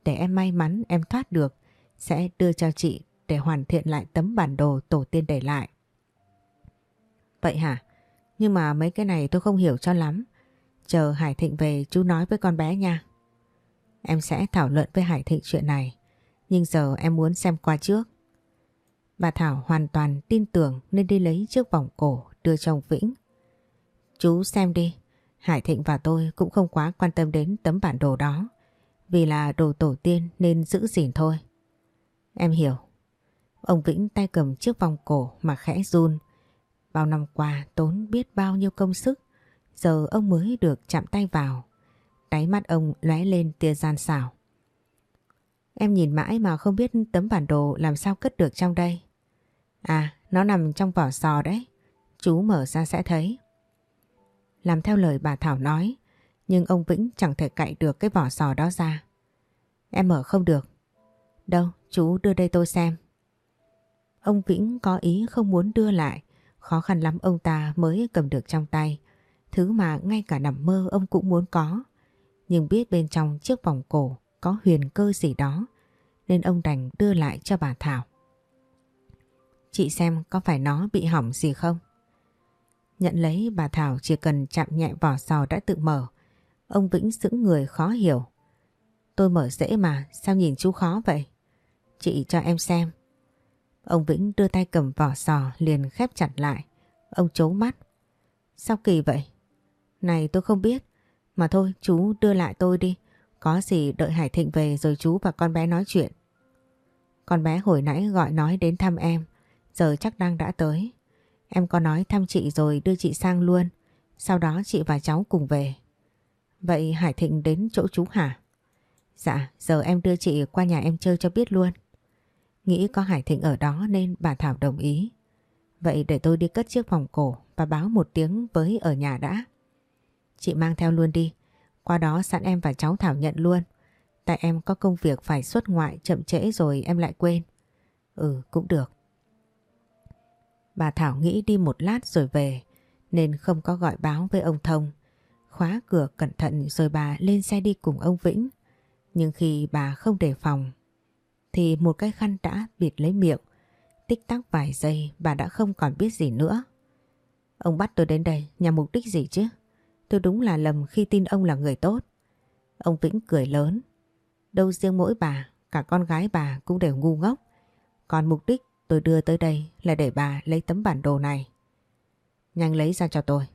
để em may mắn, em thoát được, sẽ đưa cho chị để hoàn thiện lại tấm bản đồ tổ tiên để lại. Vậy hả? Nhưng mà mấy cái này tôi không hiểu cho lắm. Chờ Hải Thịnh về, chú nói với con bé nha. Em sẽ thảo luận với Hải Thịnh chuyện này. Nhưng giờ em muốn xem qua trước. Bà Thảo hoàn toàn tin tưởng nên đi lấy chiếc vòng cổ đưa cho Vĩnh. Chú xem đi. Hải Thịnh và tôi cũng không quá quan tâm đến tấm bản đồ đó. Vì là đồ tổ tiên nên giữ gìn thôi. Em hiểu. Ông Vĩnh tay cầm chiếc vòng cổ mà khẽ run. Bao năm qua tốn biết bao nhiêu công sức. Giờ ông mới được chạm tay vào. Đáy mắt ông lóe lên tia gian xảo. Em nhìn mãi mà không biết tấm bản đồ làm sao cất được trong đây. À, nó nằm trong vỏ sò đấy. Chú mở ra sẽ thấy. Làm theo lời bà Thảo nói, nhưng ông Vĩnh chẳng thể cạy được cái vỏ sò đó ra. Em mở không được. Đâu, chú đưa đây tôi xem. Ông Vĩnh có ý không muốn đưa lại, khó khăn lắm ông ta mới cầm được trong tay. Thứ mà ngay cả nằm mơ ông cũng muốn có. Nhưng biết bên trong chiếc vòng cổ có huyền cơ gì đó, nên ông đành đưa lại cho bà Thảo. Chị xem có phải nó bị hỏng gì không? Nhận lấy bà Thảo chỉ cần chạm nhẹ vỏ sò đã tự mở. Ông Vĩnh sững người khó hiểu. Tôi mở dễ mà, sao nhìn chú khó vậy? Chị cho em xem. Ông Vĩnh đưa tay cầm vỏ sò liền khép chặt lại. Ông chố mắt. Sao kỳ vậy? Này tôi không biết. Mà thôi chú đưa lại tôi đi. Có gì đợi Hải Thịnh về rồi chú và con bé nói chuyện. Con bé hồi nãy gọi nói đến thăm em. Giờ chắc đang đã tới. Em có nói thăm chị rồi đưa chị sang luôn. Sau đó chị và cháu cùng về. Vậy Hải Thịnh đến chỗ chú hả? Dạ, giờ em đưa chị qua nhà em chơi cho biết luôn. Nghĩ có Hải Thịnh ở đó nên bà Thảo đồng ý. Vậy để tôi đi cất chiếc vòng cổ và báo một tiếng với ở nhà đã. Chị mang theo luôn đi. Qua đó sẵn em và cháu Thảo nhận luôn. Tại em có công việc phải xuất ngoại chậm trễ rồi em lại quên. Ừ, cũng được. Bà Thảo nghĩ đi một lát rồi về nên không có gọi báo với ông Thông. Khóa cửa cẩn thận rồi bà lên xe đi cùng ông Vĩnh. Nhưng khi bà không đề phòng thì một cái khăn đã bịt lấy miệng. Tích tắc vài giây bà đã không còn biết gì nữa. Ông bắt tôi đến đây nhằm mục đích gì chứ? Tôi đúng là lầm khi tin ông là người tốt. Ông Vĩnh cười lớn. Đâu riêng mỗi bà, cả con gái bà cũng đều ngu ngốc. Còn mục đích tôi đưa tới đây là để bà lấy tấm bản đồ này. Nhanh lấy ra cho tôi.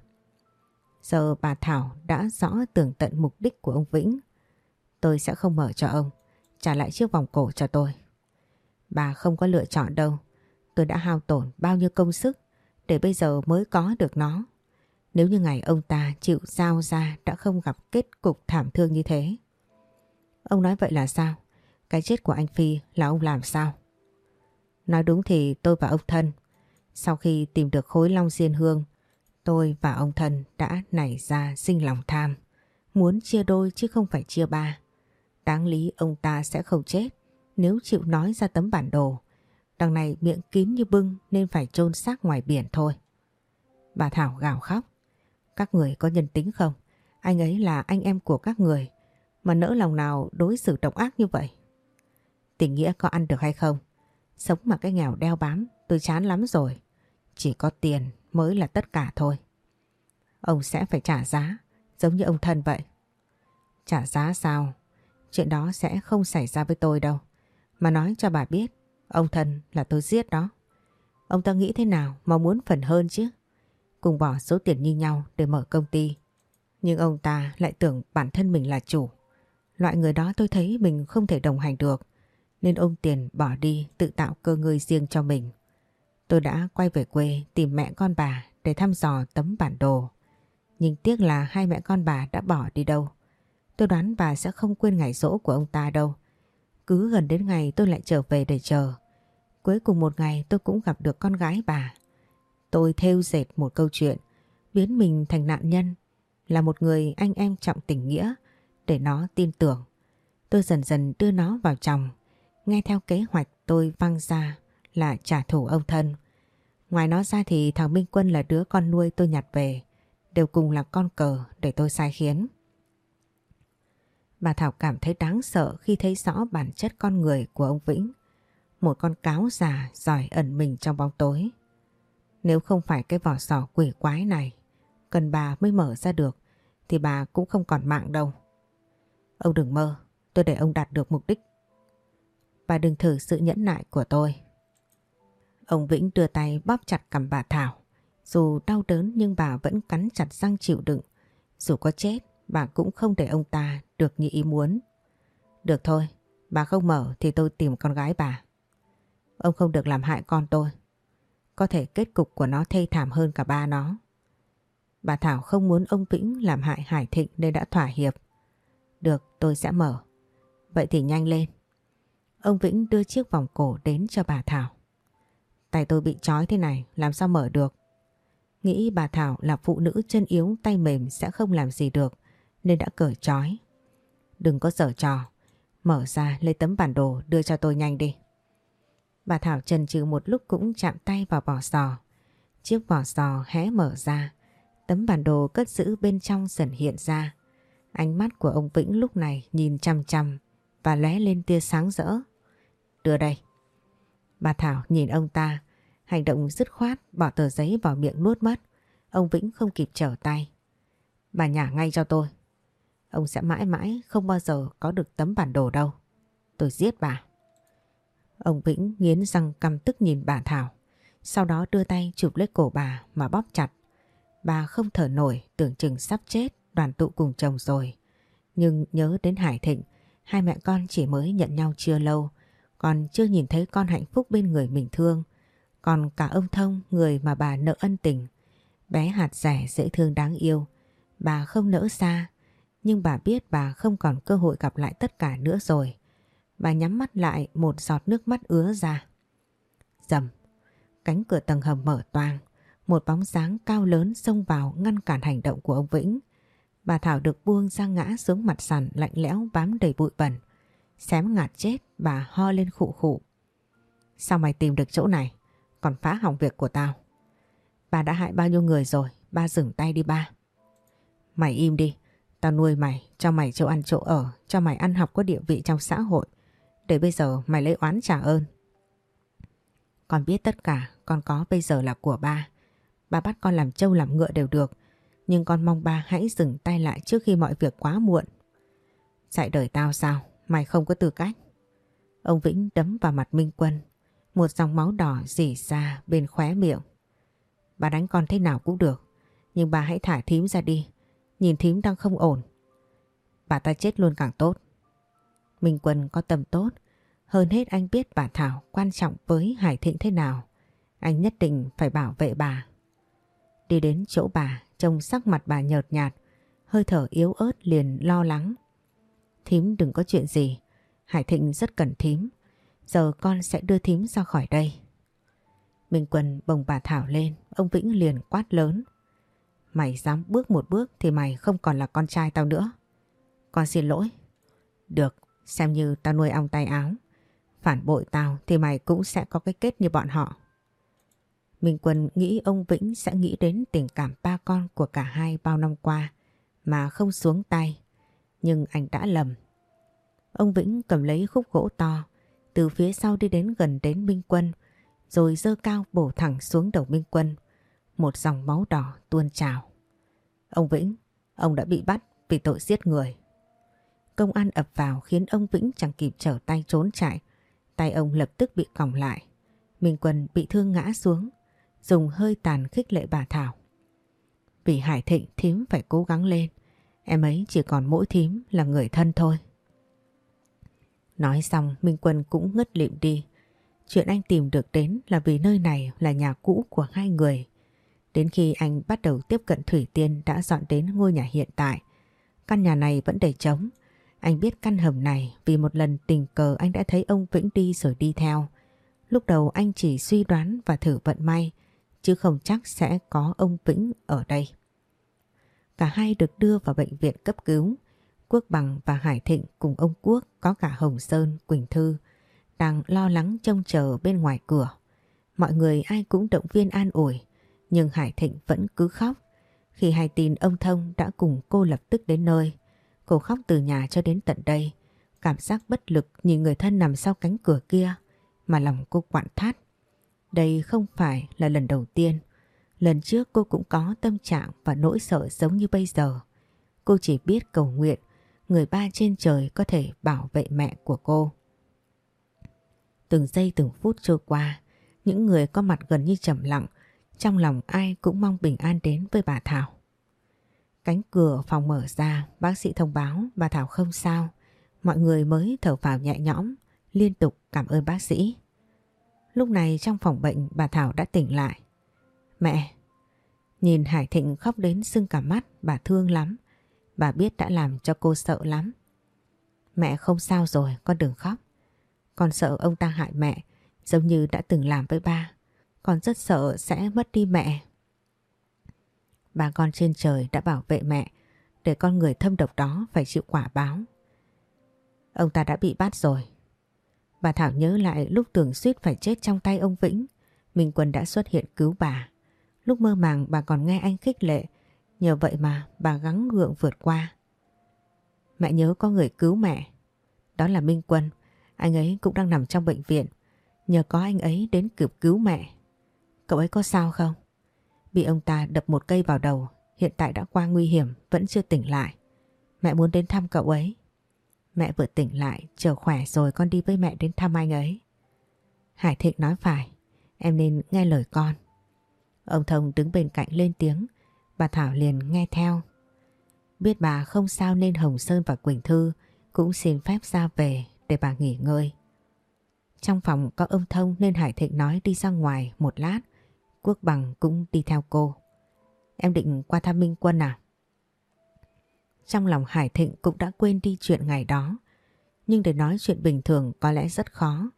Giờ bà Thảo đã rõ tường tận mục đích của ông Vĩnh. Tôi sẽ không mở cho ông. Trả lại chiếc vòng cổ cho tôi. Bà không có lựa chọn đâu. Tôi đã hao tổn bao nhiêu công sức để bây giờ mới có được nó. Nếu như ngày ông ta chịu giao ra đã không gặp kết cục thảm thương như thế. Ông nói vậy là sao? Cái chết của anh Phi là ông làm sao? Nói đúng thì tôi và ông thân, sau khi tìm được khối long diên hương, tôi và ông thân đã nảy ra sinh lòng tham, muốn chia đôi chứ không phải chia ba. Đáng lý ông ta sẽ không chết nếu chịu nói ra tấm bản đồ. Đằng này miệng kín như bưng nên phải chôn xác ngoài biển thôi. Bà Thảo gào khóc. Các người có nhân tính không? Anh ấy là anh em của các người mà nỡ lòng nào đối xử độc ác như vậy. Tình nghĩa có ăn được hay không? Sống mà cái nghèo đeo bám tôi chán lắm rồi. Chỉ có tiền mới là tất cả thôi. Ông sẽ phải trả giá giống như ông thân vậy. Trả giá sao? Chuyện đó sẽ không xảy ra với tôi đâu. Mà nói cho bà biết, ông thân là tôi giết đó. Ông ta nghĩ thế nào mà muốn phần hơn chứ? Cùng bỏ số tiền như nhau để mở công ty. Nhưng ông ta lại tưởng bản thân mình là chủ. Loại người đó tôi thấy mình không thể đồng hành được. Nên ông Tiền bỏ đi tự tạo cơ ngơi riêng cho mình. Tôi đã quay về quê tìm mẹ con bà để thăm dò tấm bản đồ. Nhưng tiếc là hai mẹ con bà đã bỏ đi đâu. Tôi đoán bà sẽ không quên ngày rỗ của ông ta đâu. Cứ gần đến ngày tôi lại trở về để chờ. Cuối cùng một ngày tôi cũng gặp được con gái bà. Tôi theo dệt một câu chuyện, biến mình thành nạn nhân, là một người anh em trọng tình nghĩa để nó tin tưởng. Tôi dần dần đưa nó vào chồng, nghe theo kế hoạch tôi văng ra là trả thù ông thân. Ngoài nó ra thì thằng Minh Quân là đứa con nuôi tôi nhặt về, đều cùng là con cờ để tôi sai khiến. Bà Thảo cảm thấy đáng sợ khi thấy rõ bản chất con người của ông Vĩnh. Một con cáo già giỏi ẩn mình trong bóng tối. Nếu không phải cái vỏ sò quỷ quái này, cần bà mới mở ra được, thì bà cũng không còn mạng đâu. Ông đừng mơ, tôi để ông đạt được mục đích. Bà đừng thử sự nhẫn nại của tôi. Ông Vĩnh đưa tay bóp chặt cầm bà Thảo. Dù đau đớn nhưng bà vẫn cắn chặt răng chịu đựng. Dù có chết, bà cũng không để ông ta được như ý muốn. Được thôi, bà không mở thì tôi tìm con gái bà. Ông không được làm hại con tôi. Có thể kết cục của nó thê thảm hơn cả ba nó. Bà Thảo không muốn ông Vĩnh làm hại Hải Thịnh nên đã thỏa hiệp. Được, tôi sẽ mở. Vậy thì nhanh lên. Ông Vĩnh đưa chiếc vòng cổ đến cho bà Thảo. Tay tôi bị trói thế này, làm sao mở được? Nghĩ bà Thảo là phụ nữ chân yếu tay mềm sẽ không làm gì được nên đã cởi trói. Đừng có sở trò. Mở ra lấy tấm bản đồ đưa cho tôi nhanh đi. Bà Thảo chần chừ một lúc cũng chạm tay vào vỏ sò. Chiếc vỏ sò hé mở ra. Tấm bản đồ cất giữ bên trong dần hiện ra. Ánh mắt của ông Vĩnh lúc này nhìn chăm chăm và lóe lên tia sáng rỡ. Đưa đây. Bà Thảo nhìn ông ta, hành động dứt khoát bỏ tờ giấy vào miệng nuốt mất. Ông Vĩnh không kịp trở tay. Bà nhả ngay cho tôi. Ông sẽ mãi mãi không bao giờ có được tấm bản đồ đâu. Tôi giết bà. Ông Vĩnh nghiến răng căm tức nhìn bà Thảo. Sau đó đưa tay chụp lấy cổ bà mà bóp chặt. Bà không thở nổi tưởng chừng sắp chết đoàn tụ cùng chồng rồi. Nhưng nhớ đến Hải Thịnh, hai mẹ con chỉ mới nhận nhau chưa lâu. Còn chưa nhìn thấy con hạnh phúc bên người mình thương. Còn cả ông Thông, người mà bà nợ ân tình. Bé hạt rẻ dễ thương đáng yêu. Bà không nỡ xa nhưng bà biết bà không còn cơ hội gặp lại tất cả nữa rồi. Bà nhắm mắt lại một giọt nước mắt ứa ra. Dầm, cánh cửa tầng hầm mở toang. Một bóng dáng cao lớn xông vào ngăn cản hành động của ông Vĩnh. Bà Thảo được buông ra ngã xuống mặt sàn lạnh lẽo bám đầy bụi bẩn. Xém ngạt chết bà ho lên khụ khụ. Sao mày tìm được chỗ này? Còn phá hỏng việc của tao. Bà đã hại bao nhiêu người rồi? Ba dừng tay đi ba. Mày im đi. Tao nuôi mày, cho mày chỗ ăn chỗ ở, cho mày ăn học có địa vị trong xã hội. Để bây giờ mày lấy oán trả ơn. Con biết tất cả con có bây giờ là của ba. Ba bắt con làm trâu làm ngựa đều được. Nhưng con mong ba hãy dừng tay lại trước khi mọi việc quá muộn. Dạy đời tao sao? Mày không có tư cách. Ông Vĩnh đấm vào mặt Minh Quân. Một dòng máu đỏ dỉ ra bên khóe miệng. Bà đánh con thế nào cũng được. Nhưng bà hãy thả thím ra đi. Nhìn thím đang không ổn. Bà ta chết luôn càng tốt. Minh Quân có tâm tốt. Hơn hết anh biết bà Thảo quan trọng với Hải Thịnh thế nào. Anh nhất định phải bảo vệ bà. Đi đến chỗ bà, trông sắc mặt bà nhợt nhạt, hơi thở yếu ớt liền lo lắng. Thím đừng có chuyện gì, Hải Thịnh rất cần thím. Giờ con sẽ đưa thím ra khỏi đây. Minh Quân bồng bà Thảo lên, ông Vĩnh liền quát lớn. Mày dám bước một bước thì mày không còn là con trai tao nữa. Con xin lỗi. Được, xem như tao nuôi ong tay áo. Phản bội tao thì mày cũng sẽ có cái kết như bọn họ. Minh Quân nghĩ ông Vĩnh sẽ nghĩ đến tình cảm ba con của cả hai bao năm qua mà không xuống tay. Nhưng anh đã lầm. Ông Vĩnh cầm lấy khúc gỗ to, từ phía sau đi đến gần đến Minh Quân, rồi dơ cao bổ thẳng xuống đầu Minh Quân. Một dòng máu đỏ tuôn trào. Ông Vĩnh, ông đã bị bắt vì tội giết người. Công an ập vào khiến ông Vĩnh chẳng kịp trở tay trốn chạy. Tay ông lập tức bị còng lại. Minh Quân bị thương ngã xuống, dùng hơi tàn khích lệ bà Thảo. Vì Hải Thịnh thím phải cố gắng lên. Em ấy chỉ còn mỗi thím là người thân thôi. Nói xong Minh Quân cũng ngất lịm đi. Chuyện anh tìm được đến là vì nơi này là nhà cũ của hai người. Đến khi anh bắt đầu tiếp cận Thủy Tiên đã dọn đến ngôi nhà hiện tại. Căn nhà này vẫn để trống. Anh biết căn hầm này vì một lần tình cờ anh đã thấy ông Vĩnh đi rồi đi theo. Lúc đầu anh chỉ suy đoán và thử vận may, chứ không chắc sẽ có ông Vĩnh ở đây. Cả hai được đưa vào bệnh viện cấp cứu. Quốc Bằng và Hải Thịnh cùng ông Quốc có cả Hồng Sơn, Quỳnh Thư đang lo lắng trông chờ bên ngoài cửa. Mọi người ai cũng động viên an ủi, nhưng Hải Thịnh vẫn cứ khóc. Khi hay tin ông Thông đã cùng cô lập tức đến nơi, cô khóc từ nhà cho đến tận đây. Cảm giác bất lực nhìn người thân nằm sau cánh cửa kia mà lòng cô quặn thắt. Đây không phải là lần đầu tiên. Lần trước cô cũng có tâm trạng và nỗi sợ giống như bây giờ. Cô chỉ biết cầu nguyện người ba trên trời có thể bảo vệ mẹ của cô. Từng giây từng phút trôi qua, những người có mặt gần như trầm lặng, trong lòng ai cũng mong bình an đến với bà Thảo. Cánh cửa phòng mở ra, bác sĩ thông báo bà Thảo không sao, mọi người mới thở vào nhẹ nhõm, liên tục cảm ơn bác sĩ. Lúc này trong phòng bệnh bà Thảo đã tỉnh lại. Mẹ! Nhìn Hải Thịnh khóc đến sưng cả mắt, bà thương lắm. Bà biết đã làm cho cô sợ lắm. Mẹ không sao rồi, con đừng khóc. Con sợ ông ta hại mẹ, giống như đã từng làm với ba. Con rất sợ sẽ mất đi mẹ. Bà con trên trời đã bảo vệ mẹ, để con người thâm độc đó phải chịu quả báo. Ông ta đã bị bắt rồi. Bà Thảo nhớ lại lúc tưởng suýt phải chết trong tay ông Vĩnh, Minh Quân đã xuất hiện cứu bà. Lúc mơ màng bà còn nghe anh khích lệ, nhờ vậy mà bà gắng gượng vượt qua. Mẹ nhớ có người cứu mẹ, đó là Minh Quân, anh ấy cũng đang nằm trong bệnh viện, nhờ có anh ấy đến kịp cứu mẹ. Cậu ấy có sao không? Bị ông ta đập một cây vào đầu, hiện tại đã qua nguy hiểm, vẫn chưa tỉnh lại. Mẹ muốn đến thăm cậu ấy. Mẹ vừa tỉnh lại, chờ khỏe rồi con đi với mẹ đến thăm anh ấy. Hải Thịnh nói phải, em nên nghe lời con. Ông Thông đứng bên cạnh lên tiếng, bà Thảo liền nghe theo. Biết bà không sao nên Hồng Sơn và Quỳnh Thư cũng xin phép ra về để bà nghỉ ngơi. Trong phòng có ông Thông nên Hải Thịnh nói đi ra ngoài một lát, Quốc Bằng cũng đi theo cô. Em định qua thăm Minh Quân à? Trong lòng Hải Thịnh cũng đã quên đi chuyện ngày đó. Nhưng để nói chuyện bình thường có lẽ rất khó.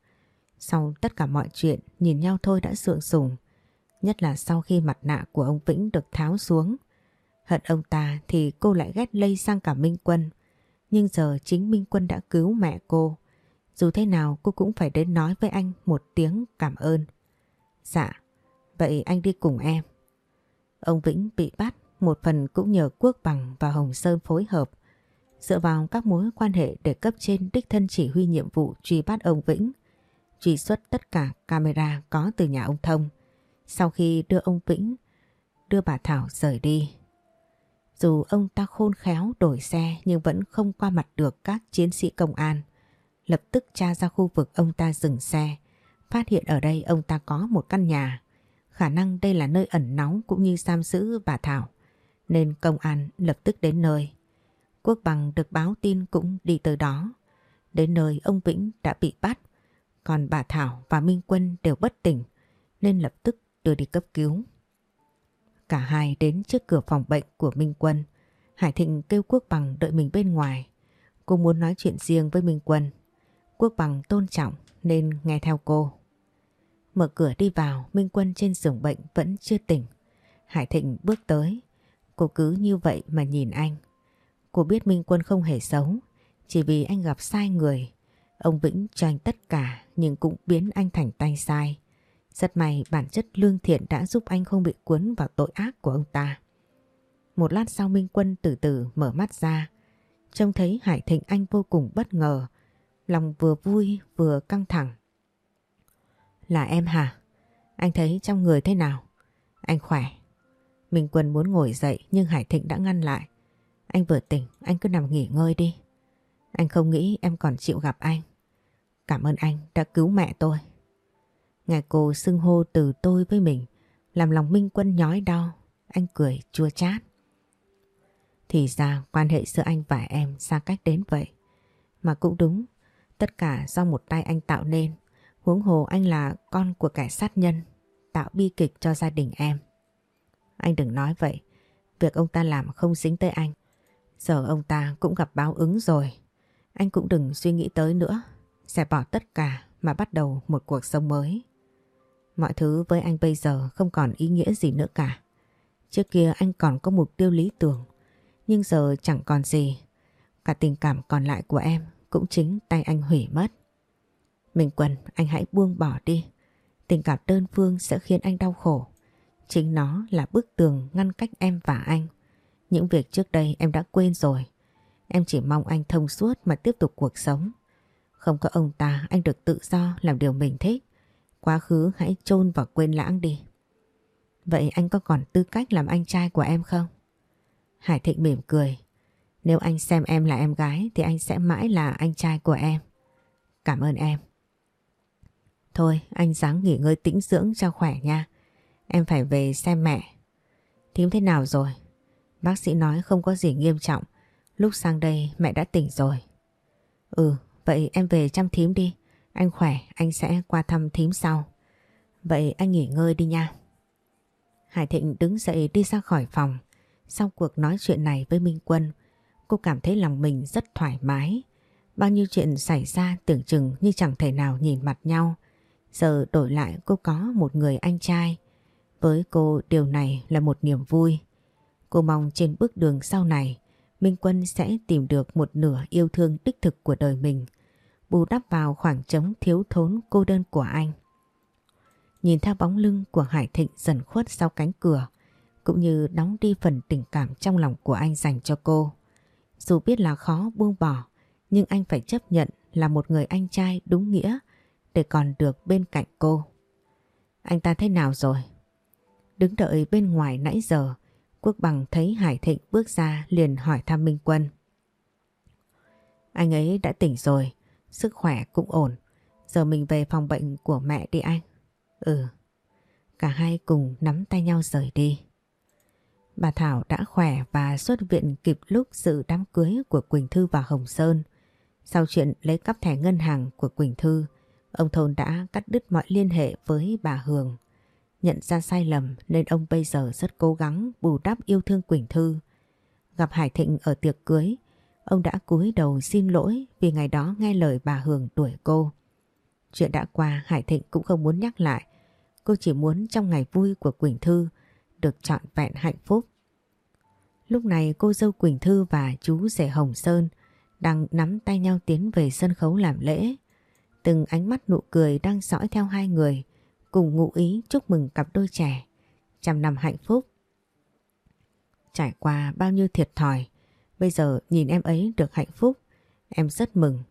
Sau tất cả mọi chuyện nhìn nhau thôi đã sượng sùng. Nhất là sau khi mặt nạ của ông Vĩnh được tháo xuống. Hận ông ta thì cô lại ghét lây sang cả Minh Quân. Nhưng giờ chính Minh Quân đã cứu mẹ cô. Dù thế nào cô cũng phải đến nói với anh một tiếng cảm ơn. Dạ, vậy anh đi cùng em. Ông Vĩnh bị bắt một phần cũng nhờ Quốc Bằng và Hồng Sơn phối hợp. Dựa vào các mối quan hệ để cấp trên đích thân chỉ huy nhiệm vụ truy bắt ông Vĩnh, truy xuất tất cả camera có từ nhà ông Thông. Sau khi đưa ông Vĩnh, đưa bà Thảo rời đi. Dù ông ta khôn khéo đổi xe nhưng vẫn không qua mặt được các chiến sĩ công an. Lập tức tra ra khu vực ông ta dừng xe, phát hiện ở đây ông ta có một căn nhà. Khả năng đây là nơi ẩn náu cũng như giam giữ bà Thảo nên công an lập tức đến nơi. Quốc bằng được báo tin cũng đi tới đó. Đến nơi ông Vĩnh đã bị bắt, còn bà Thảo và Minh Quân đều bất tỉnh nên lập tức đưa đi cấp cứu. Cả hai đến trước cửa phòng bệnh của Minh Quân. Hải Thịnh kêu Quốc bằng đợi mình bên ngoài. Cô muốn nói chuyện riêng với Minh Quân. Quốc bằng tôn trọng nên nghe theo cô. Mở cửa đi vào, Minh Quân trên giường bệnh vẫn chưa tỉnh. Hải Thịnh bước tới, Cô cứ như vậy mà nhìn anh. Cô biết Minh Quân không hề xấu, chỉ vì anh gặp sai người Ông Vĩnh cho anh tất cả nhưng cũng biến anh thành tay sai. Rất may bản chất lương thiện đã giúp anh không bị cuốn vào tội ác của ông ta. Một lát sau Minh Quân từ từ mở mắt ra. Trông thấy Hải Thịnh anh vô cùng bất ngờ. Lòng vừa vui vừa căng thẳng. Là em hả? Anh thấy trong người thế nào? Anh khỏe. Minh Quân muốn ngồi dậy nhưng Hải Thịnh đã ngăn lại. Anh vừa tỉnh, anh cứ nằm nghỉ ngơi đi. Anh không nghĩ em còn chịu gặp anh. Cảm ơn anh đã cứu mẹ tôi. Nghe cô xưng hô từ tôi với mình, làm lòng Minh Quân nhói đau. Anh cười chua chát. Thì ra quan hệ giữa anh và em xa cách đến vậy. Mà cũng đúng, tất cả do một tay anh tạo nên. Huống hồ anh là con của kẻ sát nhân, tạo bi kịch cho gia đình em. Anh đừng nói vậy, việc ông ta làm không dính tới anh. Giờ ông ta cũng gặp báo ứng rồi. Anh cũng đừng suy nghĩ tới nữa, sẽ bỏ tất cả mà bắt đầu một cuộc sống mới. Mọi thứ với anh bây giờ không còn ý nghĩa gì nữa cả. Trước kia anh còn có mục tiêu lý tưởng, nhưng giờ chẳng còn gì. Cả tình cảm còn lại của em cũng chính tay anh hủy mất. Minh Quần, anh hãy buông bỏ đi. Tình cảm đơn phương sẽ khiến anh đau khổ. Chính nó là bức tường ngăn cách em và anh. Những việc trước đây em đã quên rồi. Em chỉ mong anh thông suốt mà tiếp tục cuộc sống. Không có ông ta anh được tự do làm điều mình thích. Quá khứ hãy chôn và quên lãng đi. Vậy anh có còn tư cách làm anh trai của em không? Hải Thịnh mỉm cười. Nếu anh xem em là em gái thì anh sẽ mãi là anh trai của em. Cảm ơn em. Thôi anh dáng nghỉ ngơi tĩnh dưỡng cho khỏe nha. Em phải về xem mẹ. Thím thế nào rồi? Bác sĩ nói không có gì nghiêm trọng. Lúc sang đây mẹ đã tỉnh rồi. Ừ, vậy em về chăm thím đi. Anh khỏe, anh sẽ qua thăm thím sau. Vậy anh nghỉ ngơi đi nha. Hải Thịnh đứng dậy đi ra khỏi phòng. Sau cuộc nói chuyện này với Minh Quân, cô cảm thấy lòng mình rất thoải mái. Bao nhiêu chuyện xảy ra tưởng chừng như chẳng thể nào nhìn mặt nhau. Giờ đổi lại cô có một người anh trai. Với cô điều này là một niềm vui. Cô mong trên bước đường sau này Minh Quân sẽ tìm được một nửa yêu thương đích thực của đời mình bù đắp vào khoảng trống thiếu thốn cô đơn của anh. Nhìn theo bóng lưng của Hải Thịnh dần khuất sau cánh cửa cũng như đóng đi phần tình cảm trong lòng của anh dành cho cô. Dù biết là khó buông bỏ nhưng anh phải chấp nhận là một người anh trai đúng nghĩa để còn được bên cạnh cô. Anh ta thế nào rồi? Đứng đợi bên ngoài nãy giờ Quốc Bằng thấy Hải Thịnh bước ra liền hỏi thăm Minh Quân. Anh ấy đã tỉnh rồi, sức khỏe cũng ổn. Giờ mình về phòng bệnh của mẹ đi anh. Ừ. Cả hai cùng nắm tay nhau rời đi. Bà Thảo đã khỏe và xuất viện kịp lúc dự đám cưới của Quỳnh Thư và Hồng Sơn. Sau chuyện lấy cắp thẻ ngân hàng của Quỳnh Thư, ông Thôn đã cắt đứt mọi liên hệ với bà Hường. Nhận ra sai lầm nên ông bây giờ rất cố gắng bù đắp yêu thương Quỳnh Thư. Gặp Hải Thịnh ở tiệc cưới, ông đã cúi đầu xin lỗi vì ngày đó nghe lời bà Hường đuổi cô. Chuyện đã qua Hải Thịnh cũng không muốn nhắc lại. Cô chỉ muốn trong ngày vui của Quỳnh Thư được trọn vẹn hạnh phúc. Lúc này cô dâu Quỳnh Thư và chú rể Hồng Sơn đang nắm tay nhau tiến về sân khấu làm lễ. Từng ánh mắt nụ cười đang dõi theo hai người cùng ngụ ý chúc mừng cặp đôi trẻ, trăm năm hạnh phúc. Trải qua bao nhiêu thiệt thòi, bây giờ nhìn em ấy được hạnh phúc, em rất mừng.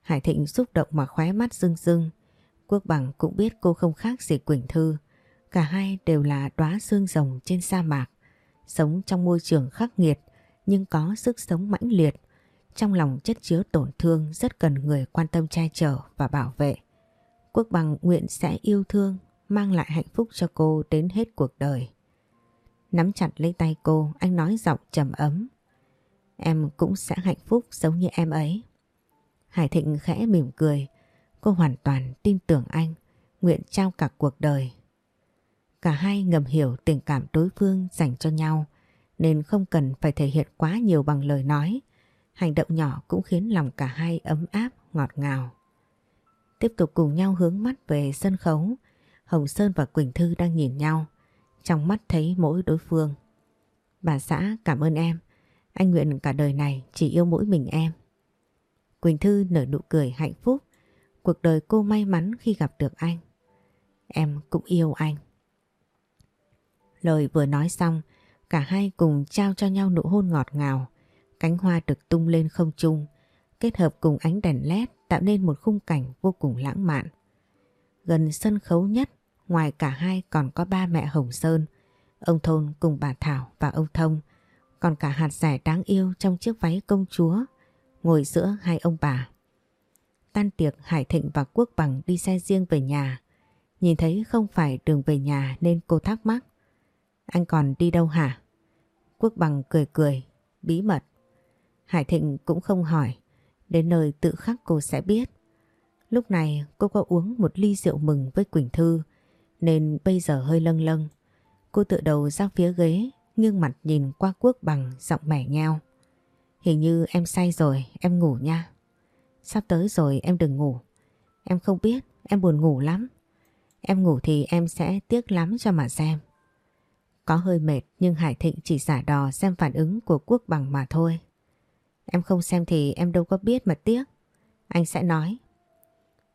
Hải Thịnh xúc động mà khóe mắt rưng rưng, Quốc Bằng cũng biết cô không khác gì Quỳnh Thư, cả hai đều là đóa xương rồng trên sa mạc, sống trong môi trường khắc nghiệt nhưng có sức sống mãnh liệt, trong lòng chất chứa tổn thương rất cần người quan tâm che chở và bảo vệ. Quốc bằng nguyện sẽ yêu thương, mang lại hạnh phúc cho cô đến hết cuộc đời. Nắm chặt lấy tay cô, anh nói giọng trầm ấm. Em cũng sẽ hạnh phúc giống như em ấy. Hải Thịnh khẽ mỉm cười, cô hoàn toàn tin tưởng anh, nguyện trao cả cuộc đời. Cả hai ngầm hiểu tình cảm đối phương dành cho nhau, nên không cần phải thể hiện quá nhiều bằng lời nói. Hành động nhỏ cũng khiến lòng cả hai ấm áp, ngọt ngào. Tiếp tục cùng nhau hướng mắt về sân khấu. Hồng Sơn và Quỳnh Thư đang nhìn nhau. Trong mắt thấy mỗi đối phương. Bà xã cảm ơn em. Anh nguyện cả đời này chỉ yêu mỗi mình em. Quỳnh Thư nở nụ cười hạnh phúc. Cuộc đời cô may mắn khi gặp được anh. Em cũng yêu anh. Lời vừa nói xong, cả hai cùng trao cho nhau nụ hôn ngọt ngào. Cánh hoa được tung lên không trung, kết hợp cùng ánh đèn led tạo nên một khung cảnh vô cùng lãng mạn. Gần sân khấu nhất, ngoài cả hai còn có ba mẹ Hồng Sơn, ông Thôn cùng bà Thảo và ông Thông, còn cả hạt rẻ đáng yêu trong chiếc váy công chúa, ngồi giữa hai ông bà. Tan tiệc Hải Thịnh và Quốc Bằng đi xe riêng về nhà, nhìn thấy không phải đường về nhà nên cô thắc mắc. Anh còn đi đâu hả? Quốc Bằng cười cười, bí mật. Hải Thịnh cũng không hỏi, đến nơi tự khắc cô sẽ biết. Lúc này cô có uống một ly rượu mừng với Quỳnh Thư nên bây giờ hơi lâng lâng. Cô tự đầu ra phía ghế nghiêng mặt nhìn qua Quốc Bằng giọng mẻ nheo. Hình như em say rồi, em ngủ nha. Sắp tới rồi em đừng ngủ. Em không biết, em buồn ngủ lắm. Em ngủ thì em sẽ tiếc lắm cho mà xem. Có hơi mệt nhưng Hải Thịnh chỉ giả đò xem phản ứng của Quốc Bằng mà thôi. Em không xem thì em đâu có biết mà tiếc. Anh sẽ nói.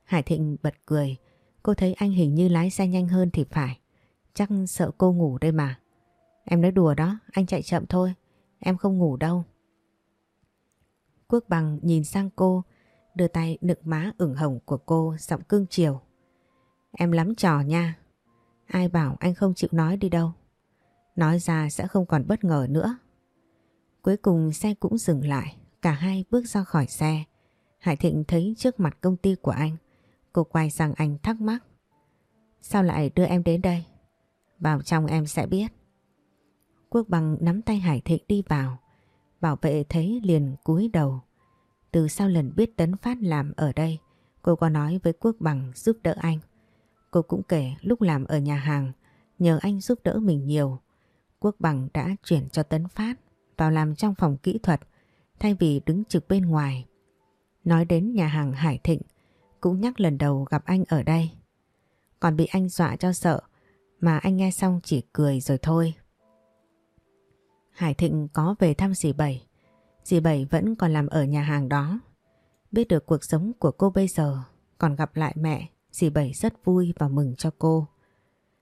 Hải Thịnh bật cười. Cô thấy anh hình như lái xe nhanh hơn thì phải. Chắc sợ cô ngủ đây mà. Em nói đùa đó, anh chạy chậm thôi. Em không ngủ đâu. Quốc Bằng nhìn sang cô, đưa tay nựng má ửng hồng của cô giọng cương chiều. Em lắm trò nha. Ai bảo anh không chịu nói đi đâu. Nói ra sẽ không còn bất ngờ nữa. Cuối cùng xe cũng dừng lại. Cả hai bước ra khỏi xe. Hải Thịnh thấy trước mặt công ty của anh. Cô quay sang anh thắc mắc. Sao lại đưa em đến đây? Vào trong em sẽ biết. Quốc bằng nắm tay Hải Thịnh đi vào. Bảo vệ thấy liền cúi đầu. Từ sau lần biết Tấn Phát làm ở đây, cô có nói với Quốc bằng giúp đỡ anh. Cô cũng kể lúc làm ở nhà hàng, nhờ anh giúp đỡ mình nhiều. Quốc bằng đã chuyển cho Tấn Phát vào làm trong phòng kỹ thuật thay vì đứng trực bên ngoài. Nói đến nhà hàng Hải Thịnh, cũng nhắc lần đầu gặp anh ở đây. Còn bị anh dọa cho sợ, mà anh nghe xong chỉ cười rồi thôi. Hải Thịnh có về thăm dì Bảy. Dì Bảy vẫn còn làm ở nhà hàng đó. Biết được cuộc sống của cô bây giờ, còn gặp lại mẹ, dì Bảy rất vui và mừng cho cô.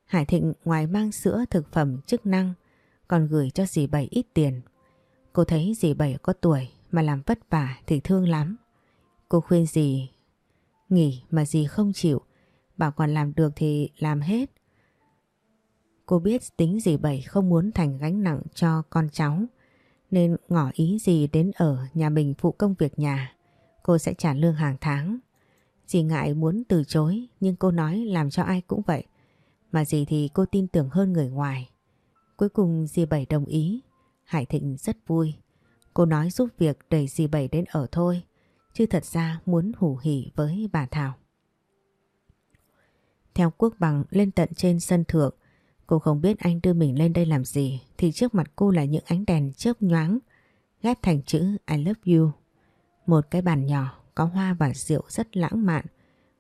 Hải Thịnh ngoài mang sữa thực phẩm chức năng, còn gửi cho dì Bảy ít tiền. Cô thấy dì Bảy có tuổi mà làm vất vả thì thương lắm. Cô khuyên dì nghỉ mà dì không chịu, bảo còn làm được thì làm hết. Cô biết tính dì Bảy không muốn thành gánh nặng cho con cháu, nên ngỏ ý gì đến ở nhà mình phụ công việc nhà. Cô sẽ trả lương hàng tháng. Dì ngại muốn từ chối nhưng cô nói làm cho ai cũng vậy. Mà dì thì cô tin tưởng hơn người ngoài. Cuối cùng dì Bảy đồng ý. Hải Thịnh rất vui. Cô nói giúp việc đẩy dì Bảy đến ở thôi. Chứ thật ra muốn hủ hỉ với bà Thảo. Theo quốc bằng lên tận trên sân thượng. Cô không biết anh đưa mình lên đây làm gì. Thì trước mặt cô là những ánh đèn chớp nhoáng. Ghép thành chữ I love you. Một cái bàn nhỏ có hoa và rượu rất lãng mạn.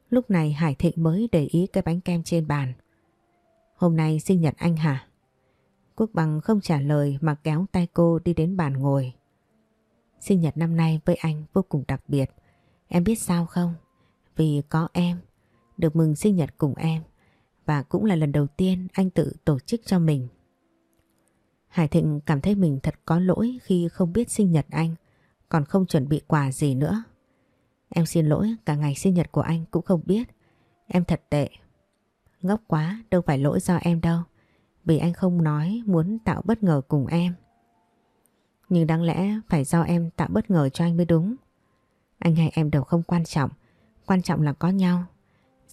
Lúc này Hải Thịnh mới để ý cái bánh kem trên bàn. Hôm nay sinh nhật anh hả? Quốc bằng không trả lời mà kéo tay cô đi đến bàn ngồi. Sinh nhật năm nay với anh vô cùng đặc biệt. Em biết sao không? Vì có em, được mừng sinh nhật cùng em. Và cũng là lần đầu tiên anh tự tổ chức cho mình. Hải Thịnh cảm thấy mình thật có lỗi khi không biết sinh nhật anh, còn không chuẩn bị quà gì nữa. Em xin lỗi, cả ngày sinh nhật của anh cũng không biết. Em thật tệ. Ngốc quá, đâu phải lỗi do em đâu. Vì anh không nói muốn tạo bất ngờ cùng em. Nhưng đáng lẽ phải do em tạo bất ngờ cho anh mới đúng. Anh hay em đều không quan trọng. Quan trọng là có nhau.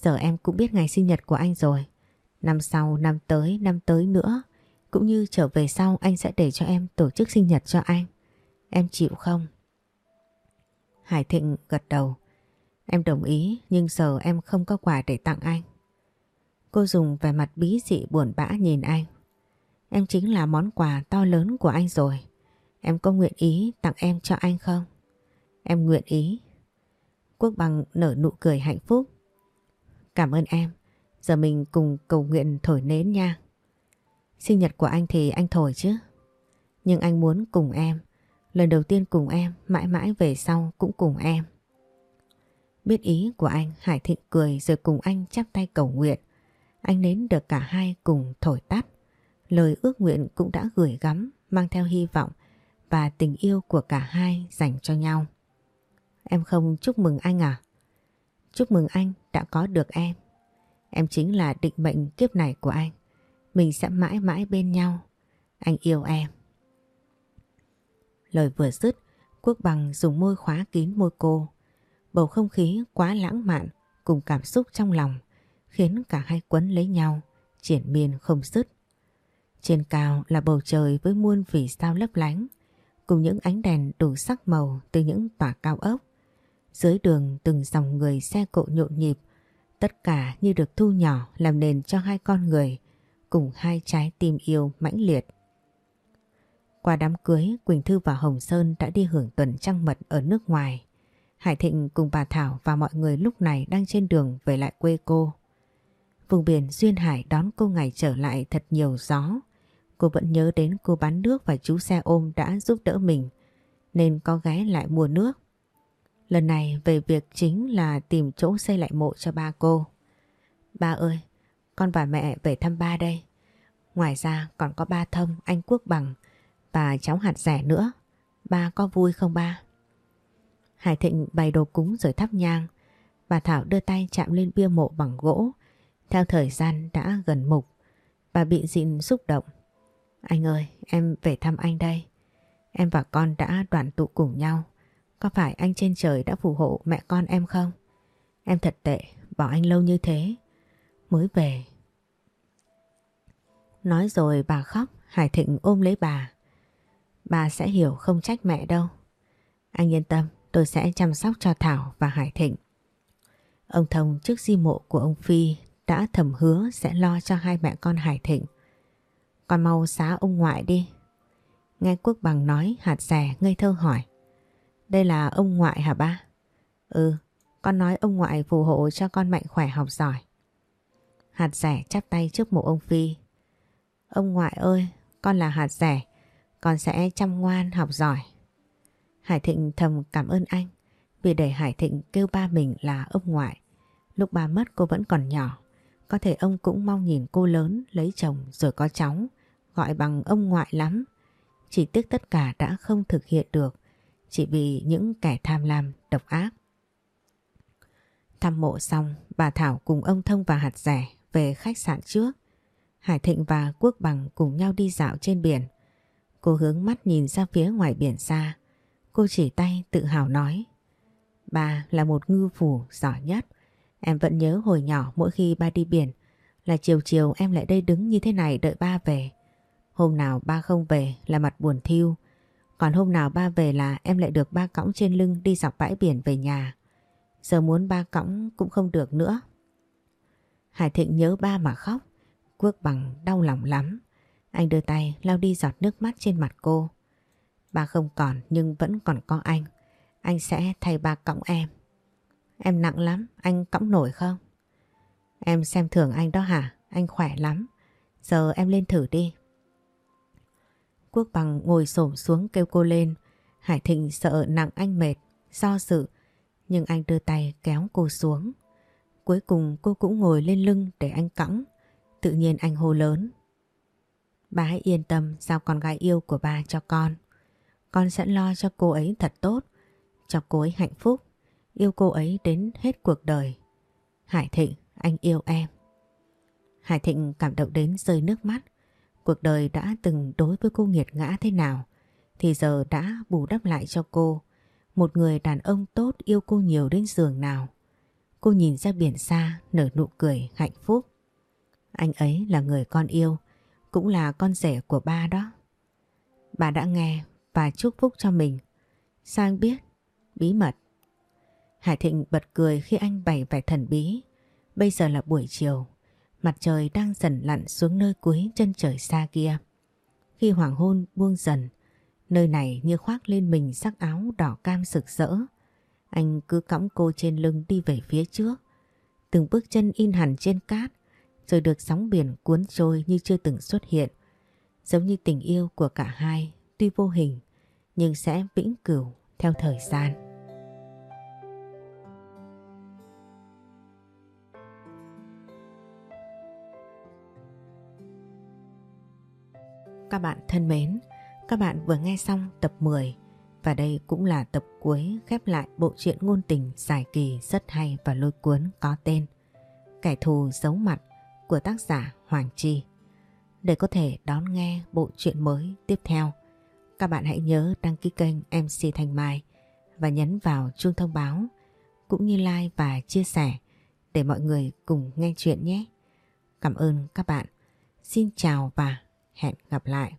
Giờ em cũng biết ngày sinh nhật của anh rồi. Năm sau, năm tới, năm tới nữa. Cũng như trở về sau anh sẽ để cho em tổ chức sinh nhật cho anh. Em chịu không? Hải Thịnh gật đầu. Em đồng ý nhưng giờ em không có quà để tặng anh. Cô dùng vẻ mặt bí dị buồn bã nhìn anh. Em chính là món quà to lớn của anh rồi. Em có nguyện ý tặng em cho anh không? Em nguyện ý. Quốc bằng nở nụ cười hạnh phúc. Cảm ơn em. Giờ mình cùng cầu nguyện thổi nến nha. Sinh nhật của anh thì anh thổi chứ. Nhưng anh muốn cùng em. Lần đầu tiên cùng em, mãi mãi về sau cũng cùng em. Biết ý của anh, Hải Thịnh cười rồi cùng anh chắp tay cầu nguyện. Anh nến được cả hai cùng thổi tắt. Lời ước nguyện cũng đã gửi gắm, mang theo hy vọng và tình yêu của cả hai dành cho nhau. Em không chúc mừng anh à? Chúc mừng anh đã có được em. Em chính là định mệnh kiếp này của anh. Mình sẽ mãi mãi bên nhau. Anh yêu em. Lời vừa dứt, Quốc Bằng dùng môi khóa kín môi cô. Bầu không khí quá lãng mạn cùng cảm xúc trong lòng khiến cả hai quấn lấy nhau, triển miên không dứt. Trên cao là bầu trời với muôn vì sao lấp lánh, cùng những ánh đèn đủ sắc màu từ những tòa cao ốc. Dưới đường từng dòng người xe cộ nhộn nhịp, tất cả như được thu nhỏ làm nền cho hai con người, cùng hai trái tim yêu mãnh liệt. Qua đám cưới, Quỳnh Thư và Hồng Sơn đã đi hưởng tuần trăng mật ở nước ngoài. Hải Thịnh cùng bà Thảo và mọi người lúc này đang trên đường về lại quê cô. Vùng biển Duyên Hải đón cô ngày trở lại thật nhiều gió. Cô vẫn nhớ đến cô bán nước và chú xe ôm đã giúp đỡ mình, nên có ghé lại mua nước. Lần này về việc chính là tìm chỗ xây lại mộ cho ba cô. Ba ơi, con và mẹ về thăm ba đây. Ngoài ra còn có ba thông, anh Quốc Bằng và cháu hạt rẻ nữa. Ba có vui không ba? Hải Thịnh bày đồ cúng rồi thắp nhang. Bà Thảo đưa tay chạm lên bia mộ bằng gỗ. Theo thời gian đã gần mục. Bà bị dịn xúc động. Anh ơi, em về thăm anh đây. Em và con đã đoàn tụ cùng nhau. Có phải anh trên trời đã phù hộ mẹ con em không? Em thật tệ, bỏ anh lâu như thế. Mới về. Nói rồi bà khóc, Hải Thịnh ôm lấy bà. Bà sẽ hiểu không trách mẹ đâu. Anh yên tâm, tôi sẽ chăm sóc cho Thảo và Hải Thịnh. Ông Thông trước di mộ của ông Phi đã thầm hứa sẽ lo cho hai mẹ con Hải Thịnh. Con mau xá ông ngoại đi. Nghe Quốc Bằng nói hạt rẻ ngây thơ hỏi. Đây là ông ngoại hả ba? Ừ, con nói ông ngoại phù hộ cho con mạnh khỏe học giỏi. Hạt rẻ chắp tay trước mộ ông Phi. Ông ngoại ơi, con là hạt rẻ, con sẽ chăm ngoan học giỏi. Hải Thịnh thầm cảm ơn anh vì để Hải Thịnh kêu ba mình là ông ngoại. Lúc ba mất cô vẫn còn nhỏ. Có thể ông cũng mong nhìn cô lớn lấy chồng rồi có cháu. Gọi bằng ông ngoại lắm. Chỉ tiếc tất cả đã không thực hiện được. Chỉ vì những kẻ tham lam độc ác. Thăm mộ xong, bà Thảo cùng ông Thông và Hạt Rẻ về khách sạn trước. Hải Thịnh và Quốc Bằng cùng nhau đi dạo trên biển. Cô hướng mắt nhìn ra phía ngoài biển xa. Cô chỉ tay tự hào nói. Ba là một ngư phủ giỏi nhất. Em vẫn nhớ hồi nhỏ mỗi khi ba đi biển là chiều chiều em lại đây đứng như thế này đợi ba về. Hôm nào ba không về là mặt buồn thiêu. Còn hôm nào ba về là em lại được ba cõng trên lưng đi dọc bãi biển về nhà. Giờ muốn ba cõng cũng không được nữa. Hải Thịnh nhớ ba mà khóc. Quốc bằng đau lòng lắm. Anh đưa tay lau đi giọt nước mắt trên mặt cô. Ba không còn nhưng vẫn còn có anh. Anh sẽ thay ba cõng em. Em nặng lắm, anh cõng nổi không? Em xem thường anh đó hả? Anh khỏe lắm. Giờ em lên thử đi. Quốc bằng ngồi xổm xuống kêu cô lên. Hải Thịnh sợ nặng anh mệt, do dự. Nhưng anh đưa tay kéo cô xuống. Cuối cùng cô cũng ngồi lên lưng để anh cõng. Tự nhiên anh hô lớn. Bà hãy yên tâm giao con gái yêu của bà cho con. Con sẽ lo cho cô ấy thật tốt, cho cô ấy hạnh phúc, yêu cô ấy đến hết cuộc đời. Hải Thịnh, anh yêu em. Hải Thịnh cảm động đến rơi nước mắt. Cuộc đời đã từng đối với cô nghiệt ngã thế nào, thì giờ đã bù đắp lại cho cô. Một người đàn ông tốt yêu cô nhiều đến giường nào. Cô nhìn ra biển xa, nở nụ cười hạnh phúc. Anh ấy là người con yêu, cũng là con rể của ba đó. Bà đã nghe và chúc phúc cho mình. Sao anh biết? Bí mật. Hải Thịnh bật cười khi anh bày vẻ thần bí. Bây giờ là buổi chiều, mặt trời đang dần lặn xuống nơi cuối chân trời xa kia. Khi hoàng hôn buông dần, nơi này như khoác lên mình sắc áo đỏ cam sực rỡ. Anh cứ cõng cô trên lưng đi về phía trước. Từng bước chân in hẳn trên cát, rồi được sóng biển cuốn trôi như chưa từng xuất hiện. Giống như tình yêu của cả hai, tuy vô hình, nhưng sẽ vĩnh cửu theo thời gian. Các bạn thân mến, các bạn vừa nghe xong tập 10 và đây cũng là tập cuối khép lại bộ truyện ngôn tình dài kỳ rất hay và lôi cuốn có tên Kẻ thù giấu mặt của tác giả Hoàng Chi. Để có thể đón nghe bộ truyện mới tiếp theo, các bạn hãy nhớ đăng ký kênh MC Thanh Mai và nhấn vào chuông thông báo cũng như like và chia sẻ để mọi người cùng nghe chuyện nhé. Cảm ơn các bạn. Xin chào và hẹn gặp lại.